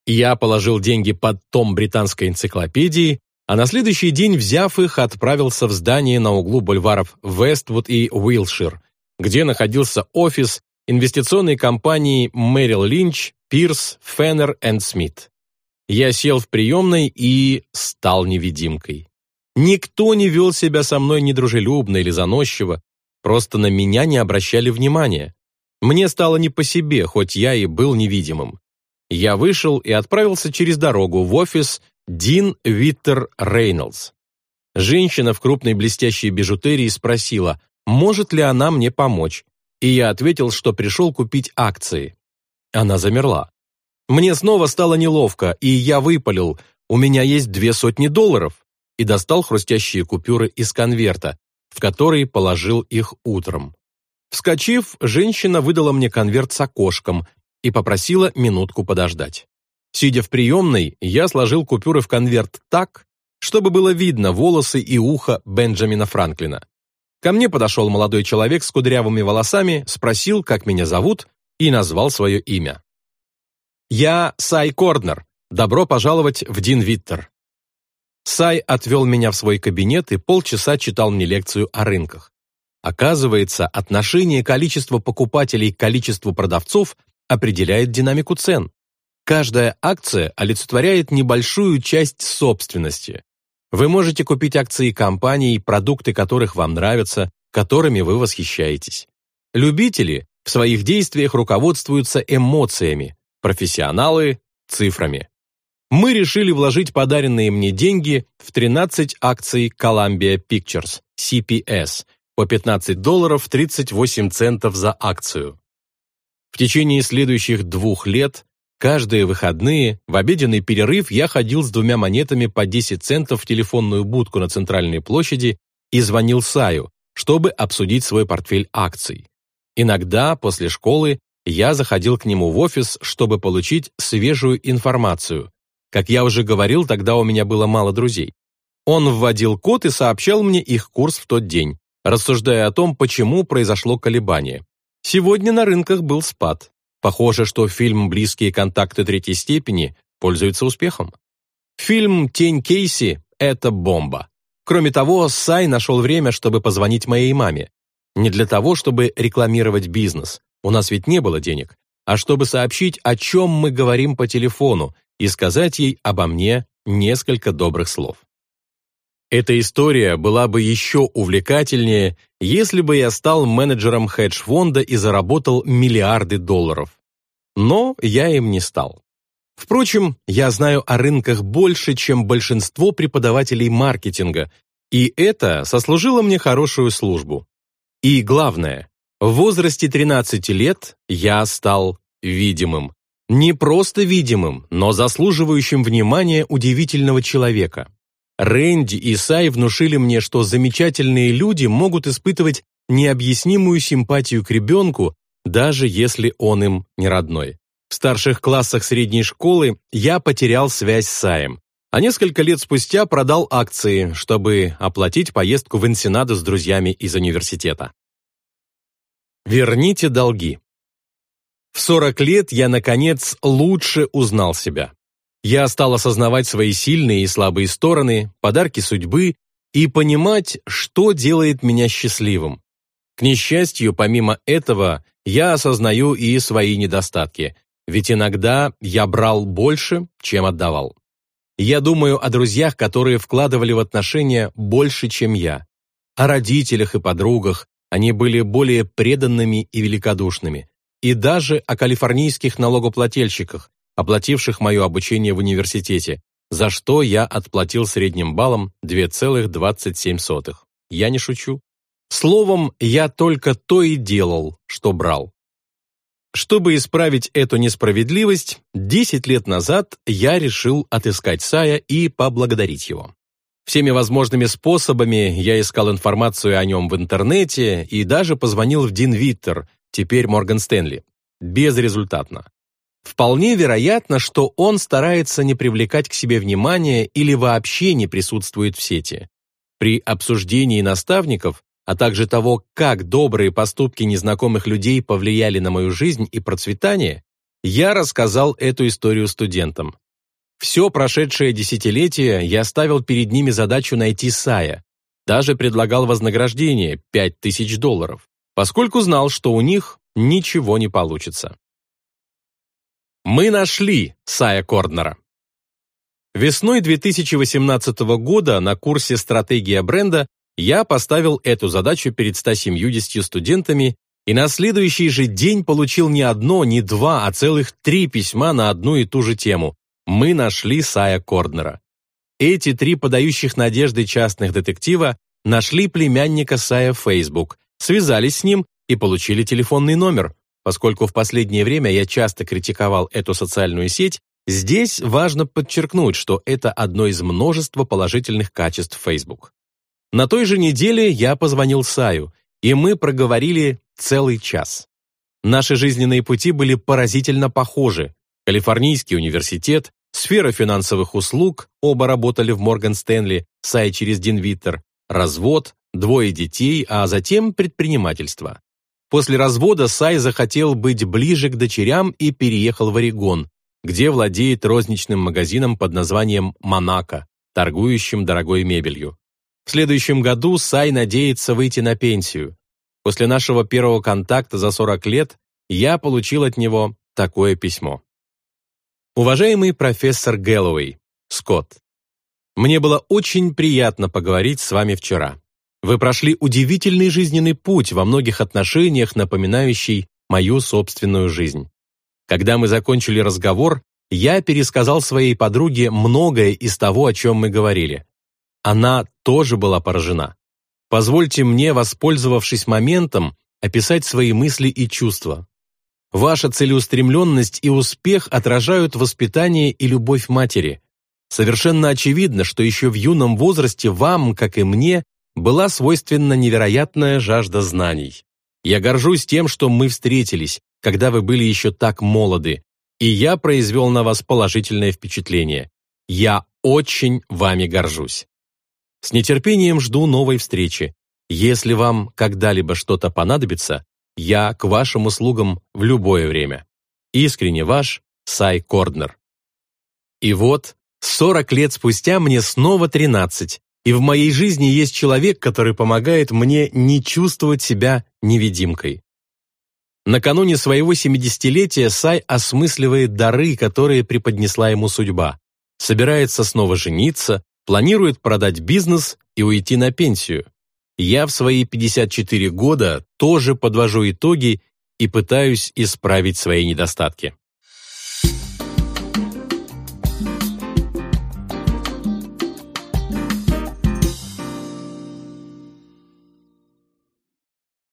A: Я положил деньги под том британской энциклопедии, а на следующий день, взяв их, отправился в здание на углу бульваров Вествуд и Уилшир, где находился офис инвестиционной компании Мэрил Линч, Пирс, Феннер энд Смит. Я сел в приемной и стал невидимкой. Никто не вел себя со мной недружелюбно или заносчиво, просто на меня не обращали внимания. Мне стало не по себе, хоть я и был невидимым. Я вышел и отправился через дорогу в офис Дин Виттер Рейнольдс. Женщина в крупной блестящей бижутерии спросила, может ли она мне помочь, и я ответил, что пришел купить акции. Она замерла. Мне снова стало неловко, и я выпалил, у меня есть две сотни долларов, и достал хрустящие купюры из конверта, в который положил их утром. Вскочив, женщина выдала мне конверт с окошком, и попросила минутку подождать. Сидя в приемной, я сложил купюры в конверт так, чтобы было видно волосы и ухо Бенджамина Франклина. Ко мне подошел молодой человек с кудрявыми волосами, спросил, как меня зовут, и назвал свое имя. «Я Сай Корднер. Добро пожаловать в Дин Виттер». Сай отвел меня в свой кабинет и полчаса читал мне лекцию о рынках. Оказывается, отношение количества покупателей к количеству продавцов определяет динамику цен. Каждая акция олицетворяет небольшую часть собственности. Вы можете купить акции компаний, продукты которых вам нравятся, которыми вы восхищаетесь. Любители в своих действиях руководствуются эмоциями, профессионалы – цифрами. Мы решили вложить подаренные мне деньги в 13 акций Columbia Pictures, CPS, по 15 долларов 38 центов за акцию. В течение следующих двух лет каждые выходные в обеденный перерыв я ходил с двумя монетами по 10 центов в телефонную будку на центральной площади и звонил Саю, чтобы обсудить свой портфель акций. Иногда, после школы, я заходил к нему в офис, чтобы получить свежую информацию. Как я уже говорил, тогда у меня было мало друзей. Он вводил код и сообщал мне их курс в тот день, рассуждая о том, почему произошло колебание. Сегодня на рынках был спад. Похоже, что фильм «Близкие контакты третьей степени» пользуется успехом. Фильм «Тень Кейси» — это бомба. Кроме того, Сай нашел время, чтобы позвонить моей маме. Не для того, чтобы рекламировать бизнес, у нас ведь не было денег, а чтобы сообщить, о чем мы говорим по телефону, и сказать ей обо мне несколько добрых слов. Эта история была бы еще увлекательнее, если бы я стал менеджером хедж-фонда и заработал миллиарды долларов. Но я им не стал. Впрочем, я знаю о рынках больше, чем большинство преподавателей маркетинга, и это сослужило мне хорошую службу. И главное, в возрасте 13 лет я стал видимым. Не просто видимым, но заслуживающим внимания удивительного человека. Рэнди и Сай внушили мне, что замечательные люди могут испытывать необъяснимую симпатию к ребенку, даже если он им не родной. В старших классах средней школы я потерял связь с Саем, а несколько лет спустя продал акции, чтобы оплатить поездку в Энсенадо с друзьями из университета. Верните долги. В 40 лет я, наконец, лучше узнал себя. Я стал осознавать свои сильные и слабые стороны, подарки судьбы и понимать, что делает меня счастливым. К несчастью, помимо этого, я осознаю и свои недостатки, ведь иногда я брал больше, чем отдавал. Я думаю о друзьях, которые вкладывали в отношения больше, чем я, о родителях и подругах, они были более преданными и великодушными, и даже о калифорнийских налогоплательщиках, оплативших мое обучение в университете, за что я отплатил средним баллом 2,27. Я не шучу. Словом, я только то и делал, что брал. Чтобы исправить эту несправедливость, 10 лет назад я решил отыскать Сая и поблагодарить его. Всеми возможными способами я искал информацию о нем в интернете и даже позвонил в Дин Виттер, теперь Морган Стэнли. Безрезультатно. Вполне вероятно, что он старается не привлекать к себе внимания или вообще не присутствует в сети. При обсуждении наставников а также того, как добрые поступки незнакомых людей повлияли на мою жизнь и процветание, я рассказал эту историю студентам. Все прошедшее десятилетие я ставил перед ними задачу найти Сая, даже предлагал вознаграждение 5000 долларов, поскольку знал, что у них ничего не получится. Мы нашли Сая Корднера. Весной 2018 года на курсе «Стратегия бренда» я поставил эту задачу перед 170 студентами и на следующий же день получил не одно, не два, а целых три письма на одну и ту же тему. Мы нашли Сая Корднера. Эти три подающих надежды частных детектива нашли племянника Сая в Facebook, связались с ним и получили телефонный номер. Поскольку в последнее время я часто критиковал эту социальную сеть, здесь важно подчеркнуть, что это одно из множества положительных качеств Facebook. На той же неделе я позвонил Саю, и мы проговорили целый час. Наши жизненные пути были поразительно похожи. Калифорнийский университет, сфера финансовых услуг, оба работали в Морган Стэнли, Сай через Динвиттер, развод, двое детей, а затем предпринимательство. После развода Сай захотел быть ближе к дочерям и переехал в Орегон, где владеет розничным магазином под названием «Монако», торгующим дорогой мебелью. В следующем году Сай надеется выйти на пенсию. После нашего первого контакта за 40 лет я получил от него такое письмо. Уважаемый профессор Гэллоуэй, Скотт, мне было очень приятно поговорить с вами вчера. Вы прошли удивительный жизненный путь во многих отношениях, напоминающий мою собственную жизнь. Когда мы закончили разговор, я пересказал своей подруге многое из того, о чем мы говорили. Она тоже была поражена. Позвольте мне, воспользовавшись моментом, описать свои мысли и чувства. Ваша целеустремленность и успех отражают воспитание и любовь матери. Совершенно очевидно, что еще в юном возрасте вам, как и мне, была свойственна невероятная жажда знаний. Я горжусь тем, что мы встретились, когда вы были еще так молоды, и я произвел на вас положительное впечатление. Я очень вами горжусь. С нетерпением жду новой встречи. Если вам когда-либо что-то понадобится, я к вашим услугам в любое время. Искренне ваш Сай Корднер. И вот, 40 лет спустя мне снова 13, и в моей жизни есть человек, который помогает мне не чувствовать себя невидимкой. Накануне своего 70-летия Сай осмысливает дары, которые преподнесла ему судьба. Собирается снова жениться, планирует продать бизнес и уйти на пенсию. Я в свои 54 года тоже подвожу итоги и пытаюсь исправить свои недостатки.